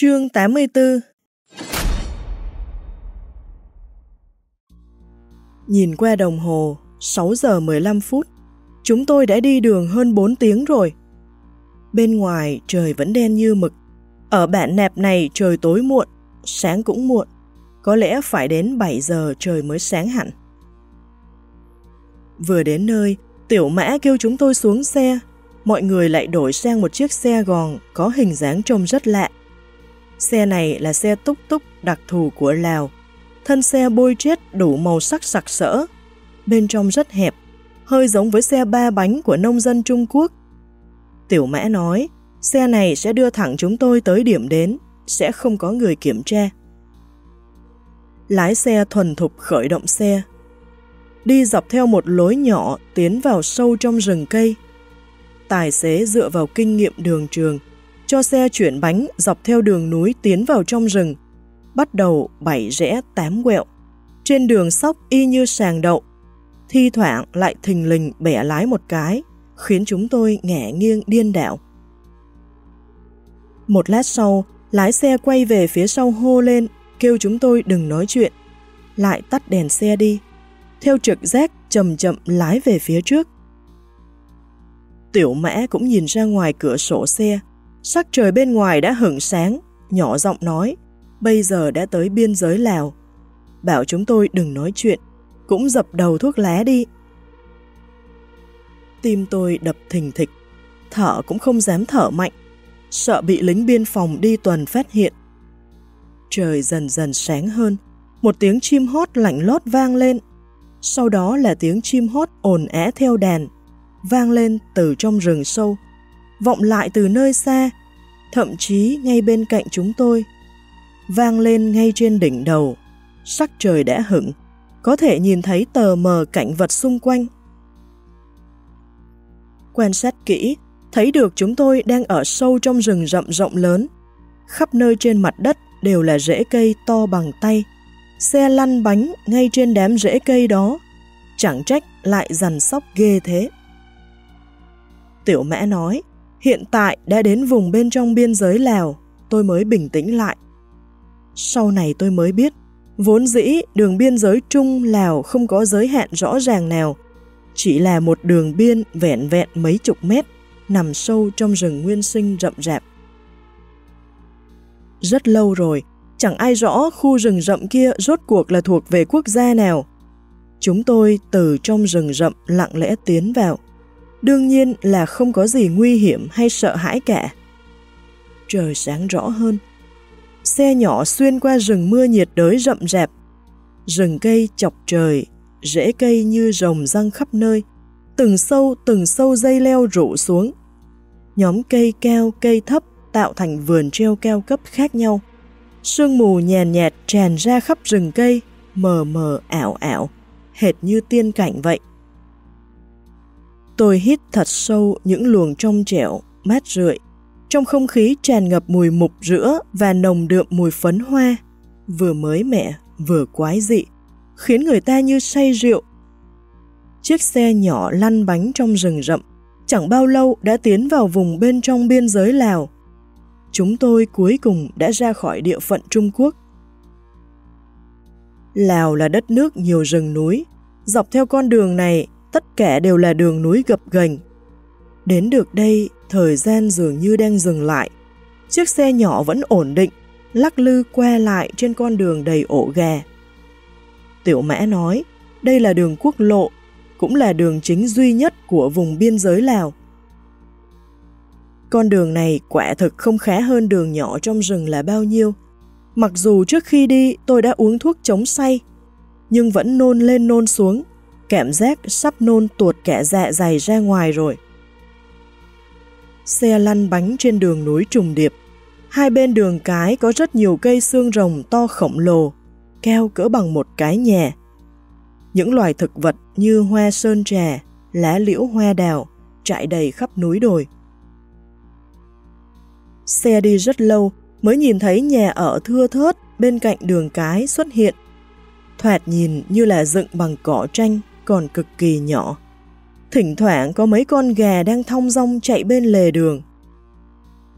Chương 84 Nhìn qua đồng hồ, 6 giờ 15 phút, chúng tôi đã đi đường hơn 4 tiếng rồi. Bên ngoài trời vẫn đen như mực, ở bản nẹp này trời tối muộn, sáng cũng muộn, có lẽ phải đến 7 giờ trời mới sáng hẳn. Vừa đến nơi, tiểu mã kêu chúng tôi xuống xe, mọi người lại đổi sang một chiếc xe gòn có hình dáng trông rất lạ. Xe này là xe túc túc đặc thù của Lào. Thân xe bôi chết đủ màu sắc sặc sỡ. Bên trong rất hẹp, hơi giống với xe ba bánh của nông dân Trung Quốc. Tiểu mã nói, xe này sẽ đưa thẳng chúng tôi tới điểm đến, sẽ không có người kiểm tra. Lái xe thuần thục khởi động xe. Đi dọc theo một lối nhỏ tiến vào sâu trong rừng cây. Tài xế dựa vào kinh nghiệm đường trường, cho xe chuyển bánh dọc theo đường núi tiến vào trong rừng, bắt đầu bảy rẽ tám quẹo. Trên đường sóc y như sàng đậu, thi thoảng lại thình lình bẻ lái một cái, khiến chúng tôi ngẻ nghiêng điên đảo. Một lát sau, lái xe quay về phía sau hô lên, kêu chúng tôi đừng nói chuyện, lại tắt đèn xe đi. Theo trực giác chậm chậm lái về phía trước. Tiểu mã cũng nhìn ra ngoài cửa sổ xe, Sắc trời bên ngoài đã hửng sáng, nhỏ giọng nói, bây giờ đã tới biên giới Lào. Bảo chúng tôi đừng nói chuyện, cũng dập đầu thuốc lá đi. Tim tôi đập thình thịch, thở cũng không dám thở mạnh, sợ bị lính biên phòng đi tuần phát hiện. Trời dần dần sáng hơn, một tiếng chim hót lạnh lót vang lên, sau đó là tiếng chim hót ồn é theo đàn, vang lên từ trong rừng sâu, vọng lại từ nơi xa, thậm chí ngay bên cạnh chúng tôi, vang lên ngay trên đỉnh đầu. Sắc trời đã hửng, có thể nhìn thấy tờ mờ cảnh vật xung quanh. Quan sát kỹ, thấy được chúng tôi đang ở sâu trong rừng rậm rộng lớn. Khắp nơi trên mặt đất đều là rễ cây to bằng tay. Xe lăn bánh ngay trên đám rễ cây đó. Chẳng trách lại dằn sóc ghê thế. Tiểu mã nói, Hiện tại đã đến vùng bên trong biên giới Lào, tôi mới bình tĩnh lại. Sau này tôi mới biết, vốn dĩ đường biên giới Trung Lào không có giới hạn rõ ràng nào, chỉ là một đường biên vẹn vẹn mấy chục mét, nằm sâu trong rừng nguyên sinh rậm rạp. Rất lâu rồi, chẳng ai rõ khu rừng rậm kia rốt cuộc là thuộc về quốc gia nào. Chúng tôi từ trong rừng rậm lặng lẽ tiến vào. Đương nhiên là không có gì nguy hiểm hay sợ hãi cả. Trời sáng rõ hơn. Xe nhỏ xuyên qua rừng mưa nhiệt đới rậm rạp. Rừng cây chọc trời, rễ cây như rồng răng khắp nơi. Từng sâu từng sâu dây leo rụ xuống. Nhóm cây cao, cây thấp tạo thành vườn treo cao cấp khác nhau. Sương mù nhàn nhạt tràn ra khắp rừng cây, mờ mờ ảo ảo, hệt như tiên cảnh vậy. Tôi hít thật sâu những luồng trong trẻo, mát rượi. Trong không khí tràn ngập mùi mục rữa và nồng đượm mùi phấn hoa, vừa mới mẻ, vừa quái dị, khiến người ta như say rượu. Chiếc xe nhỏ lăn bánh trong rừng rậm, chẳng bao lâu đã tiến vào vùng bên trong biên giới Lào. Chúng tôi cuối cùng đã ra khỏi địa phận Trung Quốc. Lào là đất nước nhiều rừng núi, dọc theo con đường này tất cả đều là đường núi gập ghềnh. Đến được đây, thời gian dường như đang dừng lại. Chiếc xe nhỏ vẫn ổn định, lắc lư qua lại trên con đường đầy ổ gà. Tiểu mã nói, đây là đường quốc lộ, cũng là đường chính duy nhất của vùng biên giới Lào. Con đường này quả thực không khá hơn đường nhỏ trong rừng là bao nhiêu. Mặc dù trước khi đi tôi đã uống thuốc chống say, nhưng vẫn nôn lên nôn xuống cảm giác sắp nôn tuột kẻ dạ dày ra ngoài rồi. Xe lăn bánh trên đường núi trùng điệp. Hai bên đường cái có rất nhiều cây xương rồng to khổng lồ, keo cỡ bằng một cái nhà. Những loài thực vật như hoa sơn trà, lá liễu hoa đào, trải đầy khắp núi đồi. Xe đi rất lâu mới nhìn thấy nhà ở thưa thớt bên cạnh đường cái xuất hiện. Thoạt nhìn như là dựng bằng cỏ tranh còn cực kỳ nhỏ. Thỉnh thoảng có mấy con gà đang thong dong chạy bên lề đường.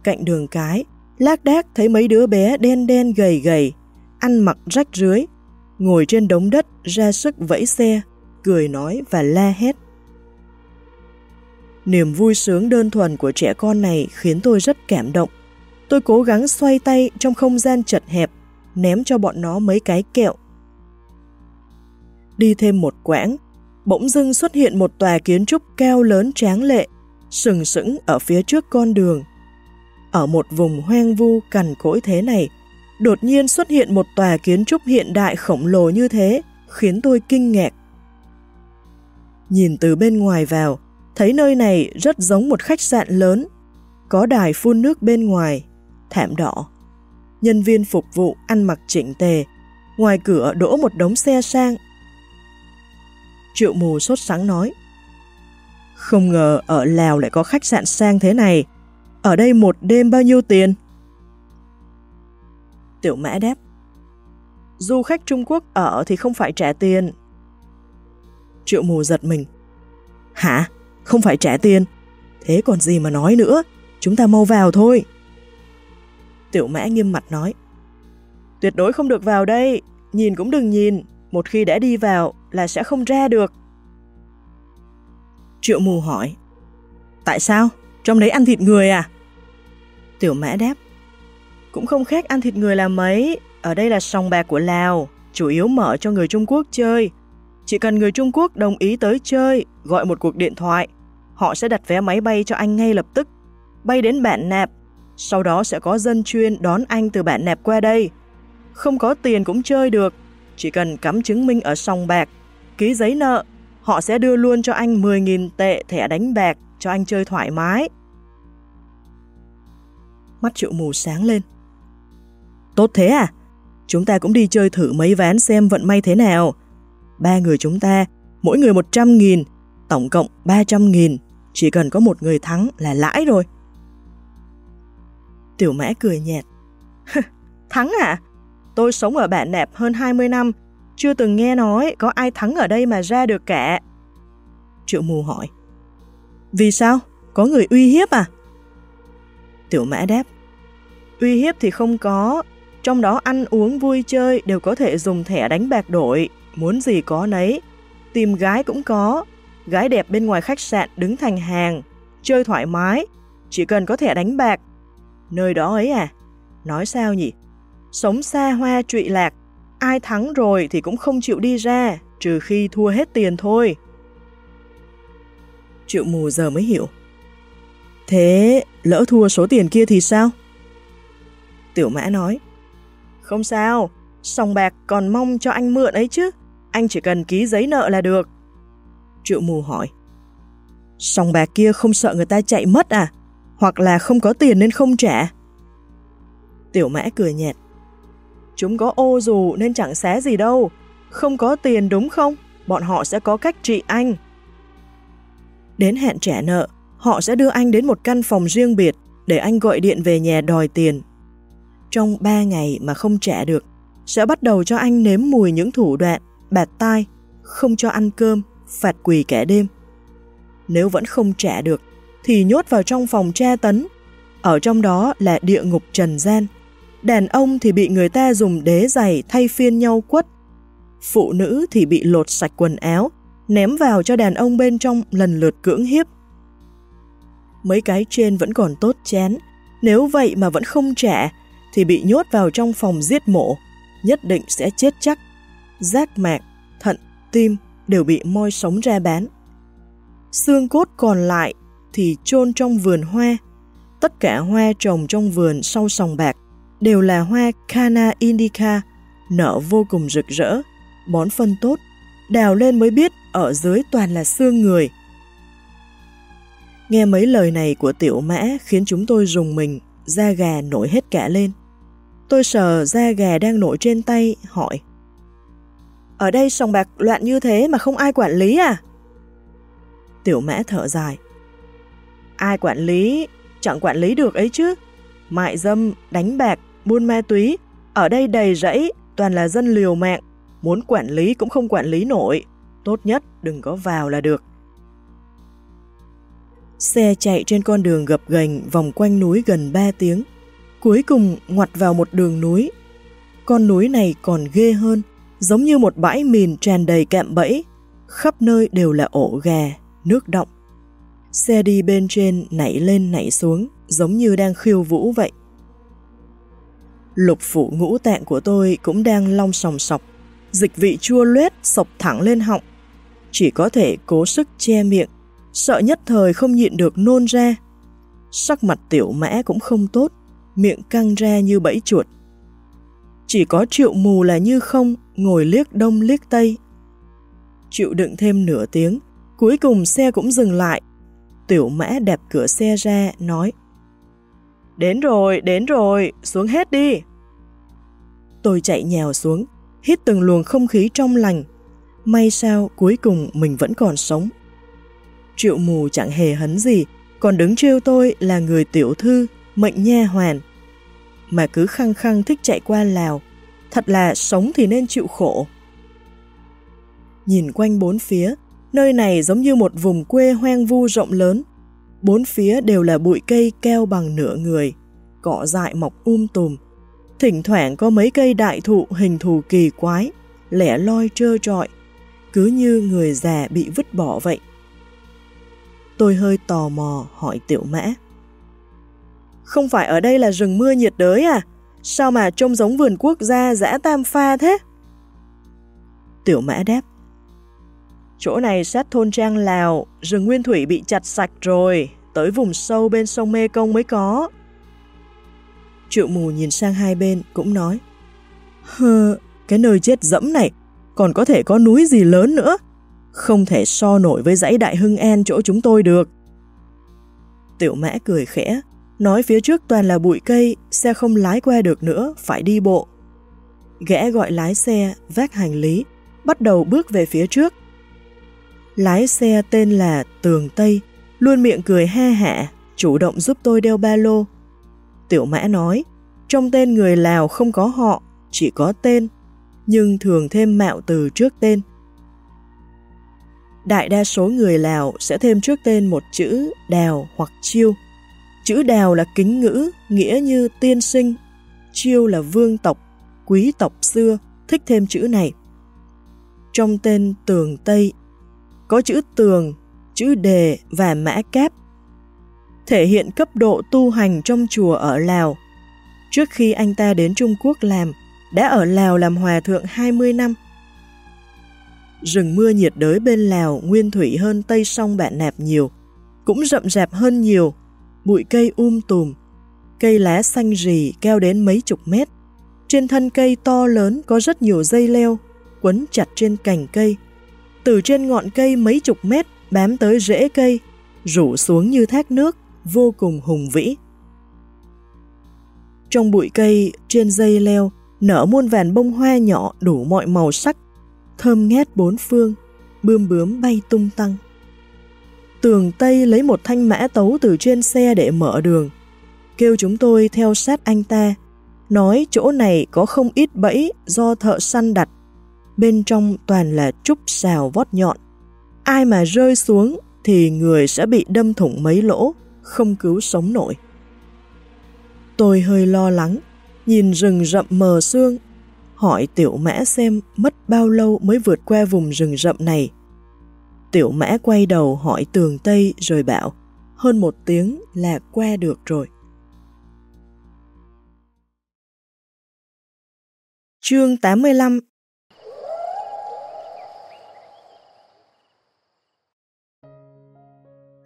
Cạnh đường cái Lác đác thấy mấy đứa bé đen đen gầy gầy, ăn mặc rách rưới, ngồi trên đống đất ra sức vẫy xe, cười nói và la hét. Niềm vui sướng đơn thuần của trẻ con này khiến tôi rất cảm động. Tôi cố gắng xoay tay trong không gian chật hẹp, ném cho bọn nó mấy cái kẹo. Đi thêm một quãng, bỗng dưng xuất hiện một tòa kiến trúc cao lớn tráng lệ, sừng sững ở phía trước con đường. Ở một vùng hoang vu cằn cỗi thế này, đột nhiên xuất hiện một tòa kiến trúc hiện đại khổng lồ như thế, khiến tôi kinh ngạc. Nhìn từ bên ngoài vào, thấy nơi này rất giống một khách sạn lớn, có đài phun nước bên ngoài, thảm đỏ. Nhân viên phục vụ ăn mặc chỉnh tề, ngoài cửa đỗ một đống xe sang. Triệu mù sốt sáng nói, Không ngờ ở Lào lại có khách sạn sang thế này, ở đây một đêm bao nhiêu tiền? Tiểu mã đáp, Du khách Trung Quốc ở thì không phải trả tiền. Triệu mù giật mình. Hả? Không phải trả tiền? Thế còn gì mà nói nữa? Chúng ta mau vào thôi. Tiểu mã nghiêm mặt nói. Tuyệt đối không được vào đây, nhìn cũng đừng nhìn, một khi đã đi vào là sẽ không ra được. Triệu mù hỏi. Tại sao? Trong đấy ăn thịt người à? Tiểu mã đáp. Cũng không khác ăn thịt người là mấy, ở đây là sòng bạc của Lào, chủ yếu mở cho người Trung Quốc chơi. Chỉ cần người Trung Quốc đồng ý tới chơi, gọi một cuộc điện thoại, họ sẽ đặt vé máy bay cho anh ngay lập tức, bay đến bản nạp, sau đó sẽ có dân chuyên đón anh từ bản nạp qua đây. Không có tiền cũng chơi được, chỉ cần cắm chứng minh ở sòng bạc, ký giấy nợ, họ sẽ đưa luôn cho anh 10.000 tệ thẻ đánh bạc cho anh chơi thoải mái. Mắt triệu mù sáng lên. Tốt thế à? Chúng ta cũng đi chơi thử mấy ván xem vận may thế nào. Ba người chúng ta, mỗi người 100.000, tổng cộng 300.000. Chỉ cần có một người thắng là lãi rồi. Tiểu mã cười nhạt. thắng à? Tôi sống ở bản nẹp hơn 20 năm, chưa từng nghe nói có ai thắng ở đây mà ra được cả. Triệu mù hỏi. Vì sao? Có người uy hiếp à? Tiểu mã đáp. Uy hiếp thì không có, trong đó ăn uống vui chơi đều có thể dùng thẻ đánh bạc đổi, muốn gì có nấy. Tìm gái cũng có, gái đẹp bên ngoài khách sạn đứng thành hàng, chơi thoải mái, chỉ cần có thẻ đánh bạc. Nơi đó ấy à? Nói sao nhỉ? Sống xa hoa trụy lạc, ai thắng rồi thì cũng không chịu đi ra, trừ khi thua hết tiền thôi. Triệu mù giờ mới hiểu. Thế lỡ thua số tiền kia thì sao? Tiểu mã nói. Không sao, sòng bạc còn mong cho anh mượn ấy chứ, anh chỉ cần ký giấy nợ là được. Triệu mù hỏi. Sòng bạc kia không sợ người ta chạy mất à? Hoặc là không có tiền nên không trả? Tiểu mã cười nhạt. Chúng có ô dù nên chẳng xé gì đâu. Không có tiền đúng không? Bọn họ sẽ có cách trị anh. Đến hẹn trả nợ, họ sẽ đưa anh đến một căn phòng riêng biệt để anh gọi điện về nhà đòi tiền trong 3 ngày mà không trả được, sẽ bắt đầu cho anh nếm mùi những thủ đoạn, bạt tai, không cho ăn cơm, phạt quỳ cả đêm. Nếu vẫn không trả được, thì nhốt vào trong phòng tra tấn. Ở trong đó là địa ngục trần gian. Đàn ông thì bị người ta dùng đế giày thay phiên nhau quất. Phụ nữ thì bị lột sạch quần áo, ném vào cho đàn ông bên trong lần lượt cưỡng hiếp. Mấy cái trên vẫn còn tốt chén, nếu vậy mà vẫn không trả thì bị nhốt vào trong phòng giết mổ, nhất định sẽ chết chắc. Giác mạc, thận, tim đều bị moi sống ra bán. Xương cốt còn lại thì chôn trong vườn hoa. Tất cả hoa trồng trong vườn sau sòng bạc đều là hoa Cana indica, nở vô cùng rực rỡ, bón phân tốt, đào lên mới biết ở dưới toàn là xương người. Nghe mấy lời này của tiểu mã khiến chúng tôi rùng mình, da gà nổi hết cả lên. Tôi sờ da gà đang nổi trên tay, hỏi. Ở đây sòng bạc loạn như thế mà không ai quản lý à? Tiểu mã thở dài. Ai quản lý, chẳng quản lý được ấy chứ. Mại dâm, đánh bạc, buôn ma túy, ở đây đầy rẫy, toàn là dân liều mạng. Muốn quản lý cũng không quản lý nổi. Tốt nhất đừng có vào là được. Xe chạy trên con đường gập ghềnh vòng quanh núi gần 3 tiếng. Cuối cùng ngoặt vào một đường núi. Con núi này còn ghê hơn, giống như một bãi mìn tràn đầy cạm bẫy, khắp nơi đều là ổ gà, nước động. Xe đi bên trên nảy lên nảy xuống, giống như đang khiêu vũ vậy. Lục phủ ngũ tạng của tôi cũng đang long sòng sọc, dịch vị chua loét sọc thẳng lên họng. Chỉ có thể cố sức che miệng, sợ nhất thời không nhịn được nôn ra. Sắc mặt tiểu mã cũng không tốt, miệng căng ra như bẫy chuột. Chỉ có triệu mù là như không, ngồi liếc đông liếc tây. Chịu đựng thêm nửa tiếng, cuối cùng xe cũng dừng lại. Tiểu mã đạp cửa xe ra, nói Đến rồi, đến rồi, xuống hết đi. Tôi chạy nhào xuống, hít từng luồng không khí trong lành. May sao cuối cùng mình vẫn còn sống. Triệu mù chẳng hề hấn gì, còn đứng trêu tôi là người tiểu thư, mệnh nha hoàn. Mà cứ khăng khăng thích chạy qua Lào, thật là sống thì nên chịu khổ. Nhìn quanh bốn phía, nơi này giống như một vùng quê hoang vu rộng lớn. Bốn phía đều là bụi cây keo bằng nửa người, cỏ dại mọc um tùm. Thỉnh thoảng có mấy cây đại thụ hình thù kỳ quái, lẻ loi trơ trọi, cứ như người già bị vứt bỏ vậy. Tôi hơi tò mò hỏi tiểu mã. Không phải ở đây là rừng mưa nhiệt đới à? Sao mà trông giống vườn quốc gia dã tam pha thế? Tiểu mã đáp. Chỗ này sát thôn trang Lào, rừng nguyên thủy bị chặt sạch rồi, tới vùng sâu bên sông Mê Công mới có. Triệu mù nhìn sang hai bên cũng nói Hơ, cái nơi chết dẫm này còn có thể có núi gì lớn nữa không thể so nổi với dãy đại hưng en chỗ chúng tôi được. Tiểu mã cười khẽ, nói phía trước toàn là bụi cây, xe không lái qua được nữa, phải đi bộ. Gã gọi lái xe, vác hành lý, bắt đầu bước về phía trước. Lái xe tên là Tường Tây, luôn miệng cười ha hạ, chủ động giúp tôi đeo ba lô. Tiểu mã nói, trong tên người Lào không có họ, chỉ có tên, nhưng thường thêm mạo từ trước tên. Đại đa số người Lào sẽ thêm trước tên một chữ đào hoặc chiêu. Chữ đào là kính ngữ, nghĩa như tiên sinh. Chiêu là vương tộc, quý tộc xưa, thích thêm chữ này. Trong tên tường Tây, có chữ tường, chữ đề và mã cáp. Thể hiện cấp độ tu hành trong chùa ở Lào. Trước khi anh ta đến Trung Quốc làm, đã ở Lào làm hòa thượng 20 năm Rừng mưa nhiệt đới bên Lào nguyên thủy hơn Tây sông Bạn Nạp nhiều, cũng rậm rạp hơn nhiều, bụi cây um tùm, cây lá xanh rì cao đến mấy chục mét. Trên thân cây to lớn có rất nhiều dây leo, quấn chặt trên cành cây. Từ trên ngọn cây mấy chục mét bám tới rễ cây, rủ xuống như thác nước, vô cùng hùng vĩ. Trong bụi cây, trên dây leo, nở muôn vàn bông hoa nhỏ đủ mọi màu sắc thơm ngát bốn phương, bươm bướm bay tung tăng. Tường Tây lấy một thanh mã tấu từ trên xe để mở đường, kêu chúng tôi theo sát anh ta, nói chỗ này có không ít bẫy do thợ săn đặt, bên trong toàn là trúc xào vót nhọn. Ai mà rơi xuống thì người sẽ bị đâm thủng mấy lỗ, không cứu sống nổi. Tôi hơi lo lắng, nhìn rừng rậm mờ sương hỏi tiểu mã xem mất bao lâu mới vượt qua vùng rừng rậm này. Tiểu mã quay đầu hỏi tường Tây rồi bảo, hơn một tiếng là qua được rồi. Chương 85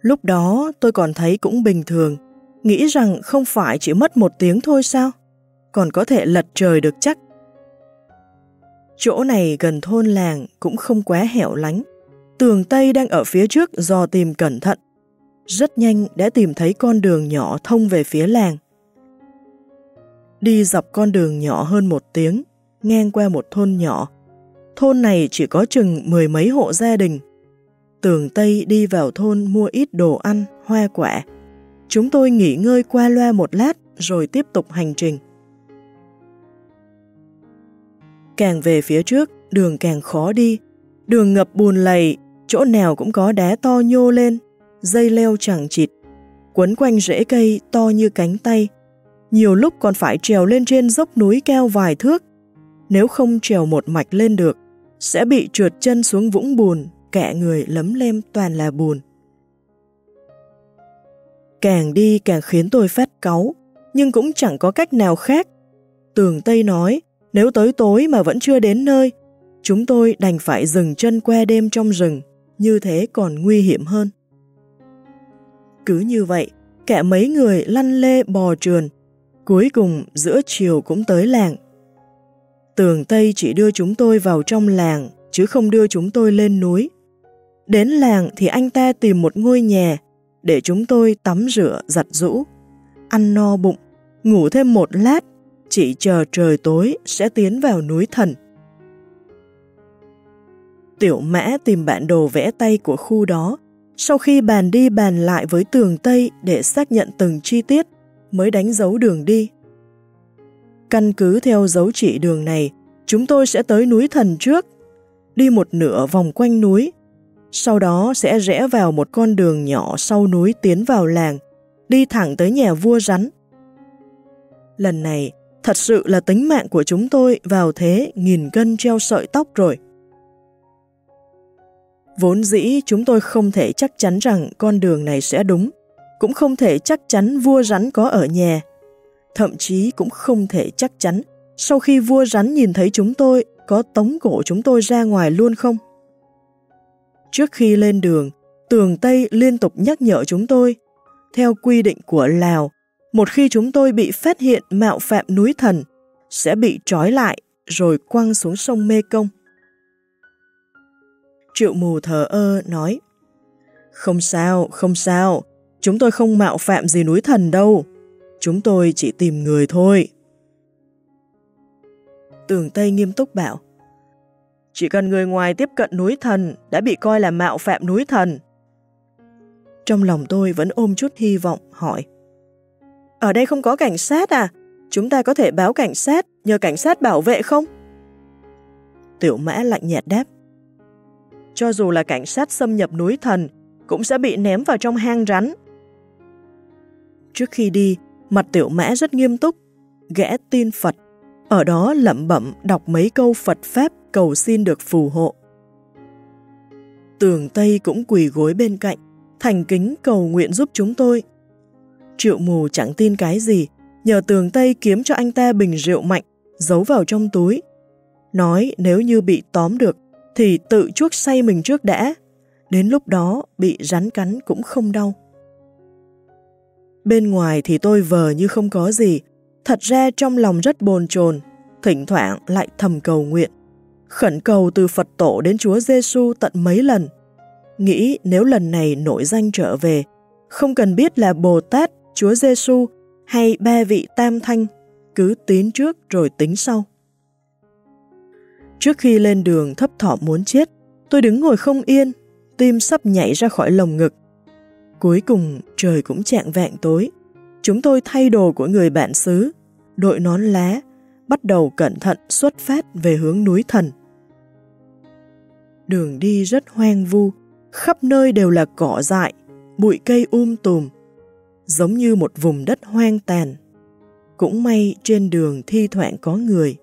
Lúc đó tôi còn thấy cũng bình thường, nghĩ rằng không phải chỉ mất một tiếng thôi sao, còn có thể lật trời được chắc. Chỗ này gần thôn làng cũng không quá hẻo lánh. Tường Tây đang ở phía trước do tìm cẩn thận. Rất nhanh đã tìm thấy con đường nhỏ thông về phía làng. Đi dọc con đường nhỏ hơn một tiếng, ngang qua một thôn nhỏ. Thôn này chỉ có chừng mười mấy hộ gia đình. Tường Tây đi vào thôn mua ít đồ ăn, hoa quả. Chúng tôi nghỉ ngơi qua loa một lát rồi tiếp tục hành trình. Càng về phía trước, đường càng khó đi. Đường ngập bùn lầy, chỗ nào cũng có đá to nhô lên, dây leo chẳng chịt, quấn quanh rễ cây to như cánh tay. nhiều lúc còn phải trèo lên trên dốc núi cao vài thước. Nếu không trèo một mạch lên được, sẽ bị trượt chân xuống vũng bùn, cả người lấm lem toàn là bùn. Càng đi càng khiến tôi phát cáu, nhưng cũng chẳng có cách nào khác. Tường Tây nói, nếu tới tối mà vẫn chưa đến nơi, chúng tôi đành phải dừng chân qua đêm trong rừng, như thế còn nguy hiểm hơn. Cứ như vậy, cả mấy người lăn lê bò trườn, cuối cùng giữa chiều cũng tới làng. Tường Tây chỉ đưa chúng tôi vào trong làng, chứ không đưa chúng tôi lên núi. Đến làng thì anh ta tìm một ngôi nhà, để chúng tôi tắm rửa, giặt rũ, ăn no bụng, ngủ thêm một lát, chỉ chờ trời tối sẽ tiến vào núi thần. Tiểu mã tìm bản đồ vẽ tay của khu đó, sau khi bàn đi bàn lại với tường Tây để xác nhận từng chi tiết, mới đánh dấu đường đi. Căn cứ theo dấu chỉ đường này, chúng tôi sẽ tới núi thần trước, đi một nửa vòng quanh núi, sau đó sẽ rẽ vào một con đường nhỏ sau núi tiến vào làng, đi thẳng tới nhà vua rắn. Lần này, thật sự là tính mạng của chúng tôi vào thế nghìn cân treo sợi tóc rồi. Vốn dĩ chúng tôi không thể chắc chắn rằng con đường này sẽ đúng, cũng không thể chắc chắn vua rắn có ở nhà. Thậm chí cũng không thể chắc chắn sau khi vua rắn nhìn thấy chúng tôi có tống cổ chúng tôi ra ngoài luôn không. Trước khi lên đường, tường Tây liên tục nhắc nhở chúng tôi. Theo quy định của Lào, một khi chúng tôi bị phát hiện mạo phạm núi thần, sẽ bị trói lại rồi quăng xuống sông Mê Công. Triệu mù thờ ơ nói, Không sao, không sao, chúng tôi không mạo phạm gì núi thần đâu, chúng tôi chỉ tìm người thôi. Tường Tây nghiêm túc bảo, chỉ cần người ngoài tiếp cận núi thần đã bị coi là mạo phạm núi thần. Trong lòng tôi vẫn ôm chút hy vọng, hỏi. Ở đây không có cảnh sát à? Chúng ta có thể báo cảnh sát, nhờ cảnh sát bảo vệ không? Tiểu mã lạnh nhạt đáp. Cho dù là cảnh sát xâm nhập núi thần, cũng sẽ bị ném vào trong hang rắn. Trước khi đi, mặt tiểu mã rất nghiêm túc, gã tin Phật, ở đó lẩm bẩm đọc mấy câu Phật Pháp cầu xin được phù hộ. Tường Tây cũng quỳ gối bên cạnh, thành kính cầu nguyện giúp chúng tôi. Triệu mù chẳng tin cái gì, nhờ tường Tây kiếm cho anh ta bình rượu mạnh, giấu vào trong túi. Nói nếu như bị tóm được, thì tự chuốc say mình trước đã. Đến lúc đó, bị rắn cắn cũng không đau. Bên ngoài thì tôi vờ như không có gì, thật ra trong lòng rất bồn chồn, thỉnh thoảng lại thầm cầu nguyện khẩn cầu từ Phật tổ đến Chúa Giêsu tận mấy lần. Nghĩ nếu lần này nổi danh trở về, không cần biết là Bồ Tát, Chúa Giêsu hay ba vị tam thanh, cứ tiến trước rồi tính sau. Trước khi lên đường thấp thỏm muốn chết, tôi đứng ngồi không yên, tim sắp nhảy ra khỏi lồng ngực. Cuối cùng trời cũng chạng vạng tối, chúng tôi thay đồ của người bạn xứ, đội nón lá, bắt đầu cẩn thận xuất phát về hướng núi thần. Đường đi rất hoang vu, khắp nơi đều là cỏ dại, bụi cây um tùm, giống như một vùng đất hoang tàn. Cũng may trên đường thi thoảng có người.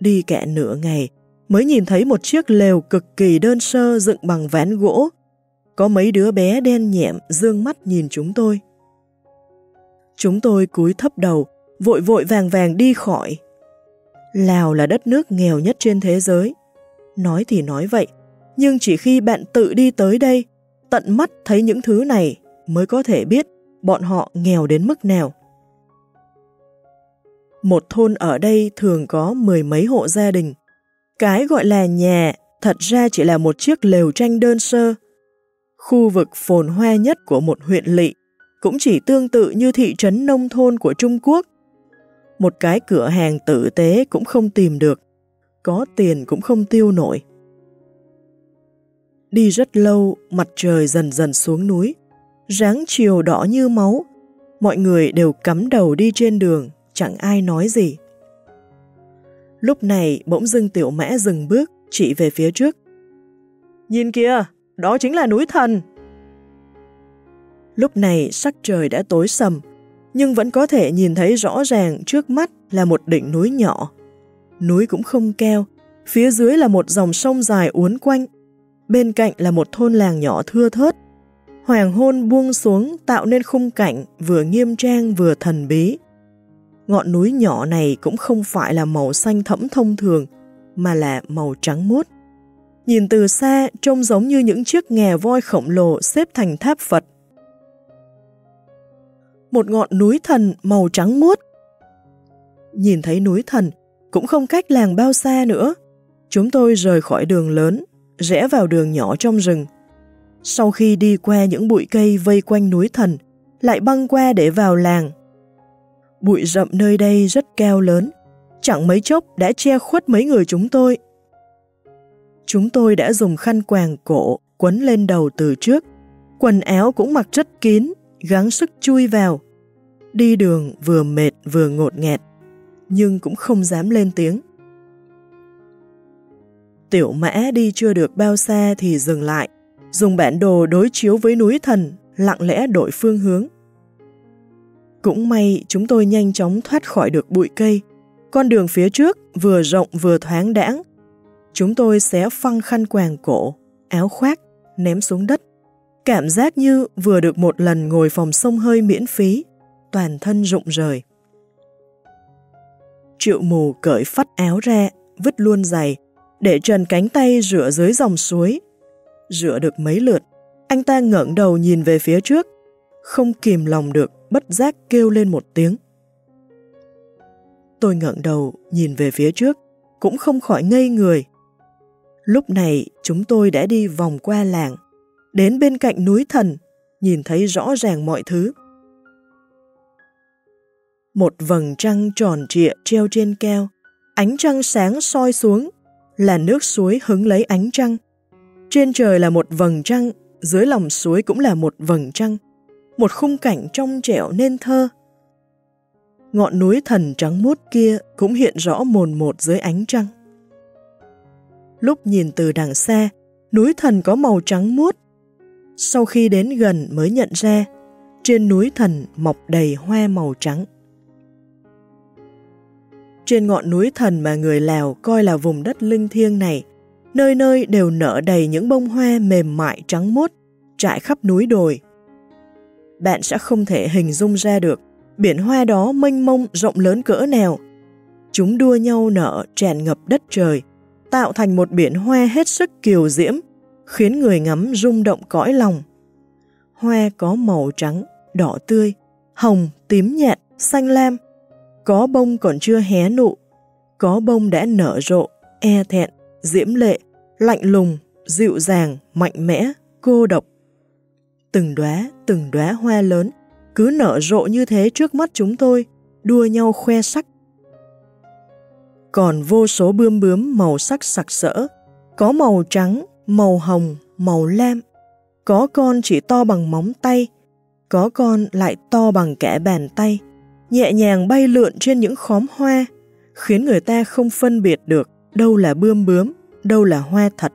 Đi kẹ nửa ngày, mới nhìn thấy một chiếc lều cực kỳ đơn sơ dựng bằng ván gỗ. Có mấy đứa bé đen nhẹm dương mắt nhìn chúng tôi. Chúng tôi cúi thấp đầu, vội vội vàng vàng đi khỏi. Lào là đất nước nghèo nhất trên thế giới. Nói thì nói vậy, nhưng chỉ khi bạn tự đi tới đây, tận mắt thấy những thứ này mới có thể biết bọn họ nghèo đến mức nào. Một thôn ở đây thường có mười mấy hộ gia đình. Cái gọi là nhà thật ra chỉ là một chiếc lều tranh đơn sơ. Khu vực phồn hoa nhất của một huyện lỵ cũng chỉ tương tự như thị trấn nông thôn của Trung Quốc. Một cái cửa hàng tử tế cũng không tìm được có tiền cũng không tiêu nổi. Đi rất lâu, mặt trời dần dần xuống núi, ráng chiều đỏ như máu, mọi người đều cắm đầu đi trên đường, chẳng ai nói gì. Lúc này bỗng dưng tiểu Mẽ dừng bước, chỉ về phía trước. Nhìn kìa, đó chính là núi thần. Lúc này sắc trời đã tối sầm, nhưng vẫn có thể nhìn thấy rõ ràng trước mắt là một đỉnh núi nhỏ. Núi cũng không keo, phía dưới là một dòng sông dài uốn quanh, bên cạnh là một thôn làng nhỏ thưa thớt. Hoàng hôn buông xuống tạo nên khung cảnh vừa nghiêm trang vừa thần bí. Ngọn núi nhỏ này cũng không phải là màu xanh thẫm thông thường, mà là màu trắng muốt. Nhìn từ xa trông giống như những chiếc nghè voi khổng lồ xếp thành tháp Phật. Một ngọn núi thần màu trắng muốt. Nhìn thấy núi thần cũng không cách làng bao xa nữa. Chúng tôi rời khỏi đường lớn, rẽ vào đường nhỏ trong rừng. Sau khi đi qua những bụi cây vây quanh núi thần, lại băng qua để vào làng. Bụi rậm nơi đây rất cao lớn, chẳng mấy chốc đã che khuất mấy người chúng tôi. Chúng tôi đã dùng khăn quàng cổ quấn lên đầu từ trước, quần áo cũng mặc rất kín, gắng sức chui vào. Đi đường vừa mệt vừa ngột ngẹt nhưng cũng không dám lên tiếng. Tiểu mã đi chưa được bao xa thì dừng lại, dùng bản đồ đối chiếu với núi thần, lặng lẽ đổi phương hướng. Cũng may chúng tôi nhanh chóng thoát khỏi được bụi cây, con đường phía trước vừa rộng vừa thoáng đãng. Chúng tôi xé phăng khăn quàng cổ, áo khoác, ném xuống đất. Cảm giác như vừa được một lần ngồi phòng sông hơi miễn phí, toàn thân rụng rời. Triệu mù cởi phát áo ra, vứt luôn giày, để trần cánh tay rửa dưới dòng suối. Rửa được mấy lượt, anh ta ngẩng đầu nhìn về phía trước, không kìm lòng được, bất giác kêu lên một tiếng. Tôi ngẩng đầu, nhìn về phía trước, cũng không khỏi ngây người. Lúc này, chúng tôi đã đi vòng qua làng, đến bên cạnh núi thần, nhìn thấy rõ ràng mọi thứ. Một vầng trăng tròn trịa treo trên keo, ánh trăng sáng soi xuống, là nước suối hứng lấy ánh trăng. Trên trời là một vầng trăng, dưới lòng suối cũng là một vầng trăng, một khung cảnh trong trẻo nên thơ. Ngọn núi thần trắng muốt kia cũng hiện rõ mồn một dưới ánh trăng. Lúc nhìn từ đằng xa, núi thần có màu trắng muốt. Sau khi đến gần mới nhận ra, trên núi thần mọc đầy hoa màu trắng. Trên ngọn núi thần mà người Lào coi là vùng đất linh thiêng này, nơi nơi đều nở đầy những bông hoa mềm mại trắng mốt, trải khắp núi đồi. Bạn sẽ không thể hình dung ra được biển hoa đó mênh mông rộng lớn cỡ nào. Chúng đua nhau nở tràn ngập đất trời, tạo thành một biển hoa hết sức kiều diễm, khiến người ngắm rung động cõi lòng. Hoa có màu trắng, đỏ tươi, hồng, tím nhạt, xanh lam, có bông còn chưa hé nụ, có bông đã nở rộ, e thẹn, diễm lệ, lạnh lùng, dịu dàng, mạnh mẽ, cô độc. Từng đóa, từng đóa hoa lớn cứ nở rộ như thế trước mắt chúng tôi, đua nhau khoe sắc. Còn vô số bươm bướm màu sắc sặc sỡ, có màu trắng, màu hồng, màu lam, có con chỉ to bằng móng tay, có con lại to bằng kẻ bàn tay, nhẹ nhàng bay lượn trên những khóm hoa, khiến người ta không phân biệt được đâu là bươm bướm, đâu là hoa thật.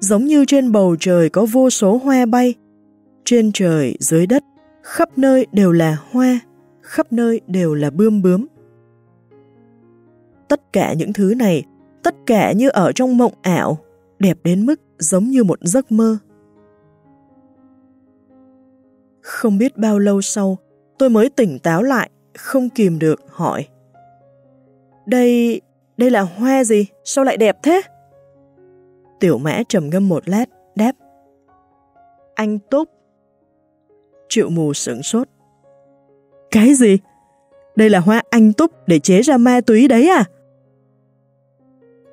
Giống như trên bầu trời có vô số hoa bay, trên trời, dưới đất, khắp nơi đều là hoa, khắp nơi đều là bươm bướm. Tất cả những thứ này, tất cả như ở trong mộng ảo, đẹp đến mức giống như một giấc mơ. Không biết bao lâu sau, tôi mới tỉnh táo lại không kìm được hỏi. Đây, đây là hoa gì? Sao lại đẹp thế? Tiểu mã trầm ngâm một lát, đáp. Anh Túc. Triệu mù sửng sốt. Cái gì? Đây là hoa anh Túc để chế ra ma túy đấy à?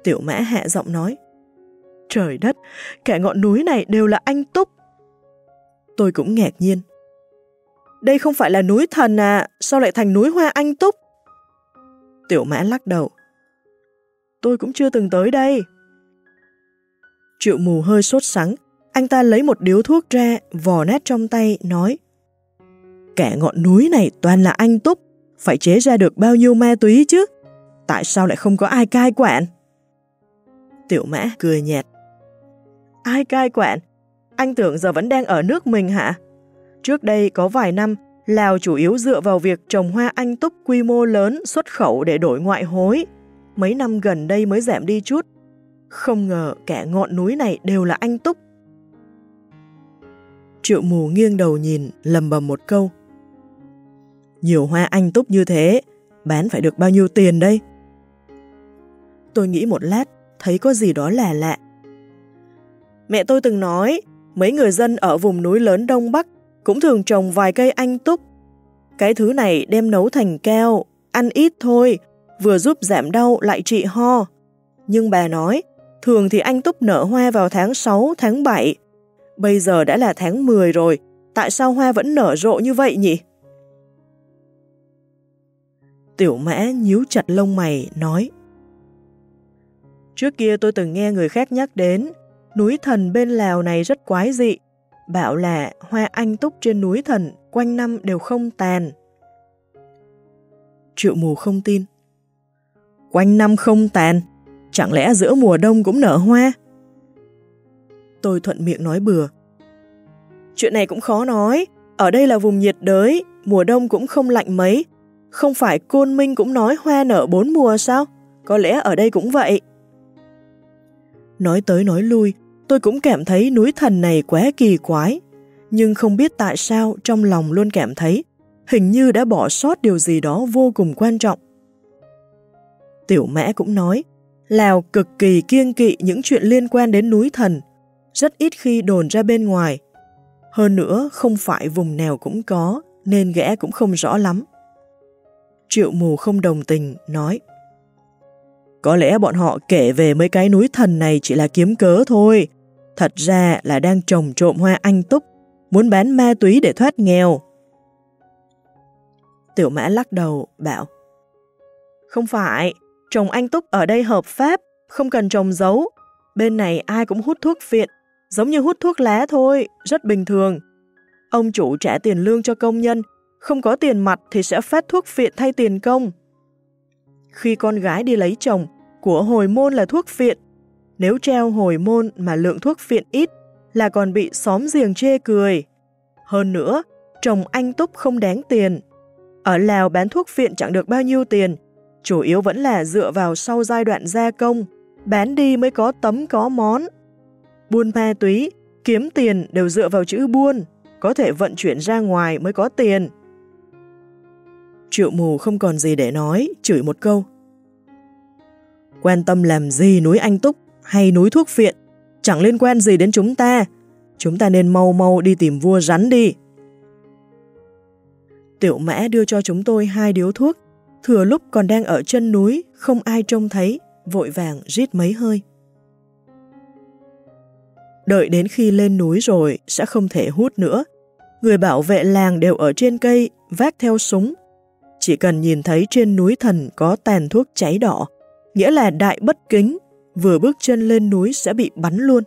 Tiểu mã hạ giọng nói. Trời đất, cả ngọn núi này đều là anh Túc. Tôi cũng ngạc nhiên. Đây không phải là núi thần à, sao lại thành núi hoa anh túc? Tiểu mã lắc đầu. Tôi cũng chưa từng tới đây. Triệu mù hơi sốt sắng, anh ta lấy một điếu thuốc ra, vò nét trong tay, nói Cả ngọn núi này toàn là anh túc, phải chế ra được bao nhiêu ma túy chứ? Tại sao lại không có ai cai quản? Tiểu mã cười nhạt. Ai cai quản? Anh tưởng giờ vẫn đang ở nước mình hả? Trước đây có vài năm, Lào chủ yếu dựa vào việc trồng hoa anh túc quy mô lớn xuất khẩu để đổi ngoại hối. Mấy năm gần đây mới giảm đi chút. Không ngờ cả ngọn núi này đều là anh túc. Triệu mù nghiêng đầu nhìn, lầm bầm một câu. Nhiều hoa anh túc như thế, bán phải được bao nhiêu tiền đây? Tôi nghĩ một lát, thấy có gì đó là lạ. Mẹ tôi từng nói, mấy người dân ở vùng núi lớn Đông Bắc cũng thường trồng vài cây anh túc. Cái thứ này đem nấu thành keo, ăn ít thôi, vừa giúp giảm đau lại trị ho. Nhưng bà nói, thường thì anh túc nở hoa vào tháng 6, tháng 7. Bây giờ đã là tháng 10 rồi, tại sao hoa vẫn nở rộ như vậy nhỉ? Tiểu mã nhíu chặt lông mày, nói Trước kia tôi từng nghe người khác nhắc đến, núi thần bên Lào này rất quái dị, bảo là hoa anh túc trên núi thần quanh năm đều không tàn. Triệu mù không tin. Quanh năm không tàn, chẳng lẽ giữa mùa đông cũng nở hoa? Tôi thuận miệng nói bừa. Chuyện này cũng khó nói, ở đây là vùng nhiệt đới, mùa đông cũng không lạnh mấy. Không phải Côn Minh cũng nói hoa nở bốn mùa sao? Có lẽ ở đây cũng vậy. Nói tới nói lui, tôi cũng cảm thấy núi thần này quá kỳ quái. Nhưng không biết tại sao trong lòng luôn cảm thấy hình như đã bỏ sót điều gì đó vô cùng quan trọng. Tiểu mã cũng nói, Lào cực kỳ kiêng kỵ những chuyện liên quan đến núi thần, rất ít khi đồn ra bên ngoài. Hơn nữa, không phải vùng nào cũng có, nên gã cũng không rõ lắm. Triệu mù không đồng tình, nói Có lẽ bọn họ kể về mấy cái núi thần này chỉ là kiếm cớ thôi. Thật ra là đang trồng trộm hoa anh túc, muốn bán ma túy để thoát nghèo. Tiểu mã lắc đầu, bảo Không phải, trồng anh túc ở đây hợp pháp, không cần trồng dấu. Bên này ai cũng hút thuốc phiện, giống như hút thuốc lá thôi, rất bình thường. Ông chủ trả tiền lương cho công nhân, không có tiền mặt thì sẽ phát thuốc phiện thay tiền công. Khi con gái đi lấy chồng, của hồi môn là thuốc phiện. Nếu treo hồi môn mà lượng thuốc phiện ít là còn bị xóm giềng chê cười. Hơn nữa, chồng anh Túc không đáng tiền. Ở Lào bán thuốc phiện chẳng được bao nhiêu tiền, chủ yếu vẫn là dựa vào sau giai đoạn gia công, bán đi mới có tấm có món. Buôn ma túy, kiếm tiền đều dựa vào chữ buôn, có thể vận chuyển ra ngoài mới có tiền. Triệu mù không còn gì để nói, chửi một câu. Quan tâm làm gì núi Anh Túc hay núi thuốc phiện, chẳng liên quan gì đến chúng ta. Chúng ta nên mau mau đi tìm vua rắn đi. Tiểu mã đưa cho chúng tôi hai điếu thuốc, thừa lúc còn đang ở chân núi, không ai trông thấy, vội vàng rít mấy hơi. Đợi đến khi lên núi rồi sẽ không thể hút nữa. Người bảo vệ làng đều ở trên cây, vác theo súng, chỉ cần nhìn thấy trên núi thần có tàn thuốc cháy đỏ, nghĩa là đại bất kính, vừa bước chân lên núi sẽ bị bắn luôn.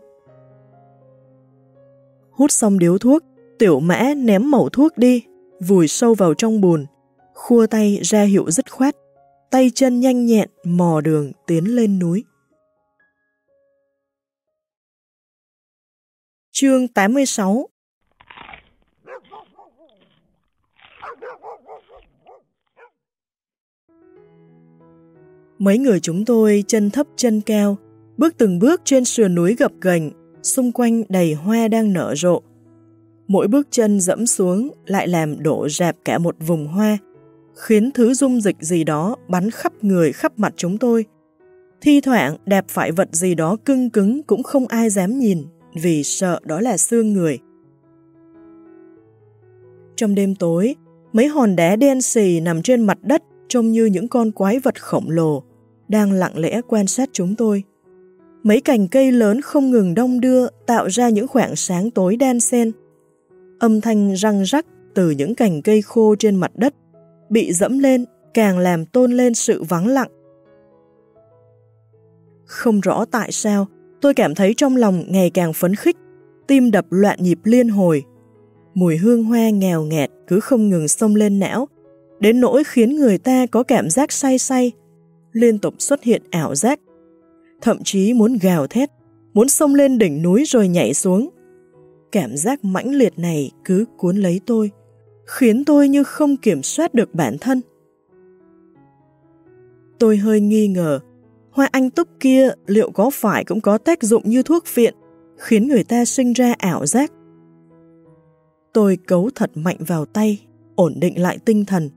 Hút xong điếu thuốc, tiểu mã ném mẩu thuốc đi, vùi sâu vào trong bùn, khua tay ra hiệu dứt khoát, tay chân nhanh nhẹn mò đường tiến lên núi. Chương 86 Mấy người chúng tôi chân thấp chân cao, bước từng bước trên sườn núi gập ghềnh, xung quanh đầy hoa đang nở rộ. Mỗi bước chân dẫm xuống lại làm đổ rạp cả một vùng hoa, khiến thứ dung dịch gì đó bắn khắp người khắp mặt chúng tôi. Thi thoảng đạp phải vật gì đó cưng cứng cũng không ai dám nhìn, vì sợ đó là xương người. Trong đêm tối, mấy hòn đá đen xì nằm trên mặt đất trông như những con quái vật khổng lồ, đang lặng lẽ quan sát chúng tôi. Mấy cành cây lớn không ngừng đông đưa tạo ra những khoảng sáng tối đan xen. Âm thanh răng rắc từ những cành cây khô trên mặt đất bị dẫm lên càng làm tôn lên sự vắng lặng. Không rõ tại sao, tôi cảm thấy trong lòng ngày càng phấn khích, tim đập loạn nhịp liên hồi. Mùi hương hoa nghèo nghẹt cứ không ngừng xông lên não, đến nỗi khiến người ta có cảm giác say say, liên tục xuất hiện ảo giác. Thậm chí muốn gào thét, muốn xông lên đỉnh núi rồi nhảy xuống. Cảm giác mãnh liệt này cứ cuốn lấy tôi, khiến tôi như không kiểm soát được bản thân. Tôi hơi nghi ngờ, hoa anh túc kia liệu có phải cũng có tác dụng như thuốc viện, khiến người ta sinh ra ảo giác. Tôi cấu thật mạnh vào tay, ổn định lại tinh thần.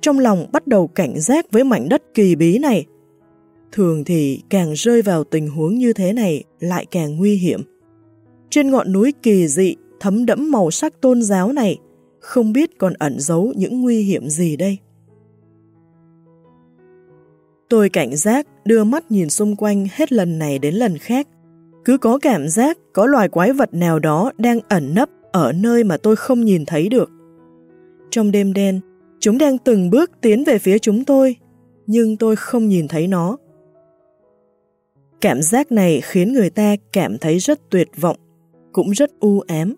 Trong lòng bắt đầu cảnh giác với mảnh đất kỳ bí này. Thường thì càng rơi vào tình huống như thế này lại càng nguy hiểm. Trên ngọn núi kỳ dị, thấm đẫm màu sắc tôn giáo này, không biết còn ẩn giấu những nguy hiểm gì đây. Tôi cảnh giác, đưa mắt nhìn xung quanh hết lần này đến lần khác. Cứ có cảm giác có loài quái vật nào đó đang ẩn nấp ở nơi mà tôi không nhìn thấy được. Trong đêm đen, chúng đang từng bước tiến về phía chúng tôi, nhưng tôi không nhìn thấy nó. Cảm giác này khiến người ta cảm thấy rất tuyệt vọng, cũng rất u ám,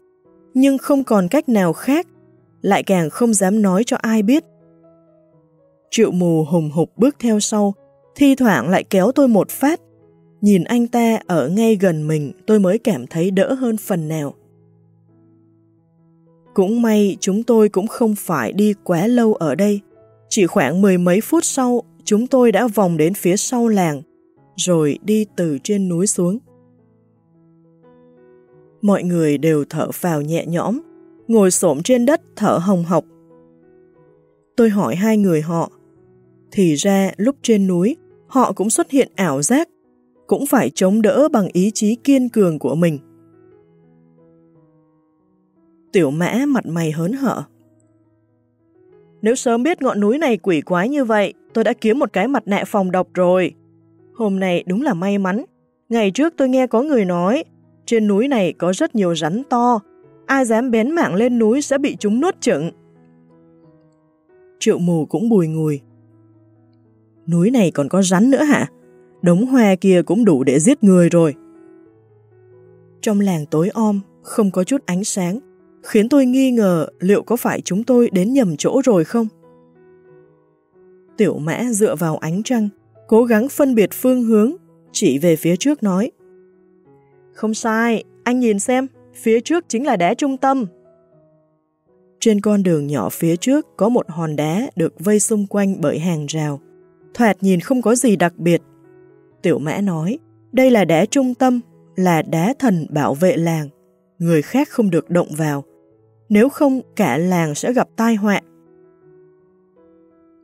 nhưng không còn cách nào khác, lại càng không dám nói cho ai biết. Triệu mù hùng hục bước theo sau, thi thoảng lại kéo tôi một phát. Nhìn anh ta ở ngay gần mình tôi mới cảm thấy đỡ hơn phần nào. Cũng may chúng tôi cũng không phải đi quá lâu ở đây. Chỉ khoảng mười mấy phút sau, chúng tôi đã vòng đến phía sau làng, rồi đi từ trên núi xuống. Mọi người đều thở phào nhẹ nhõm, ngồi xổm trên đất thở hồng hộc. Tôi hỏi hai người họ, thì ra lúc trên núi, họ cũng xuất hiện ảo giác, cũng phải chống đỡ bằng ý chí kiên cường của mình. Tiểu mã mặt mày hớn hở. Nếu sớm biết ngọn núi này quỷ quái như vậy, tôi đã kiếm một cái mặt nạ phòng độc rồi. Hôm nay đúng là may mắn. Ngày trước tôi nghe có người nói, trên núi này có rất nhiều rắn to, ai dám bén mạng lên núi sẽ bị chúng nuốt chửng. Triệu mù cũng bùi ngùi. Núi này còn có rắn nữa hả? Đống hoa kia cũng đủ để giết người rồi. Trong làng tối om, không có chút ánh sáng, khiến tôi nghi ngờ liệu có phải chúng tôi đến nhầm chỗ rồi không? Tiểu mã dựa vào ánh trăng, cố gắng phân biệt phương hướng, chỉ về phía trước nói. Không sai, anh nhìn xem, phía trước chính là đá trung tâm. Trên con đường nhỏ phía trước có một hòn đá được vây xung quanh bởi hàng rào. Thoạt nhìn không có gì đặc biệt. Tiểu mã nói, đây là đá trung tâm, là đá thần bảo vệ làng. Người khác không được động vào nếu không cả làng sẽ gặp tai họa.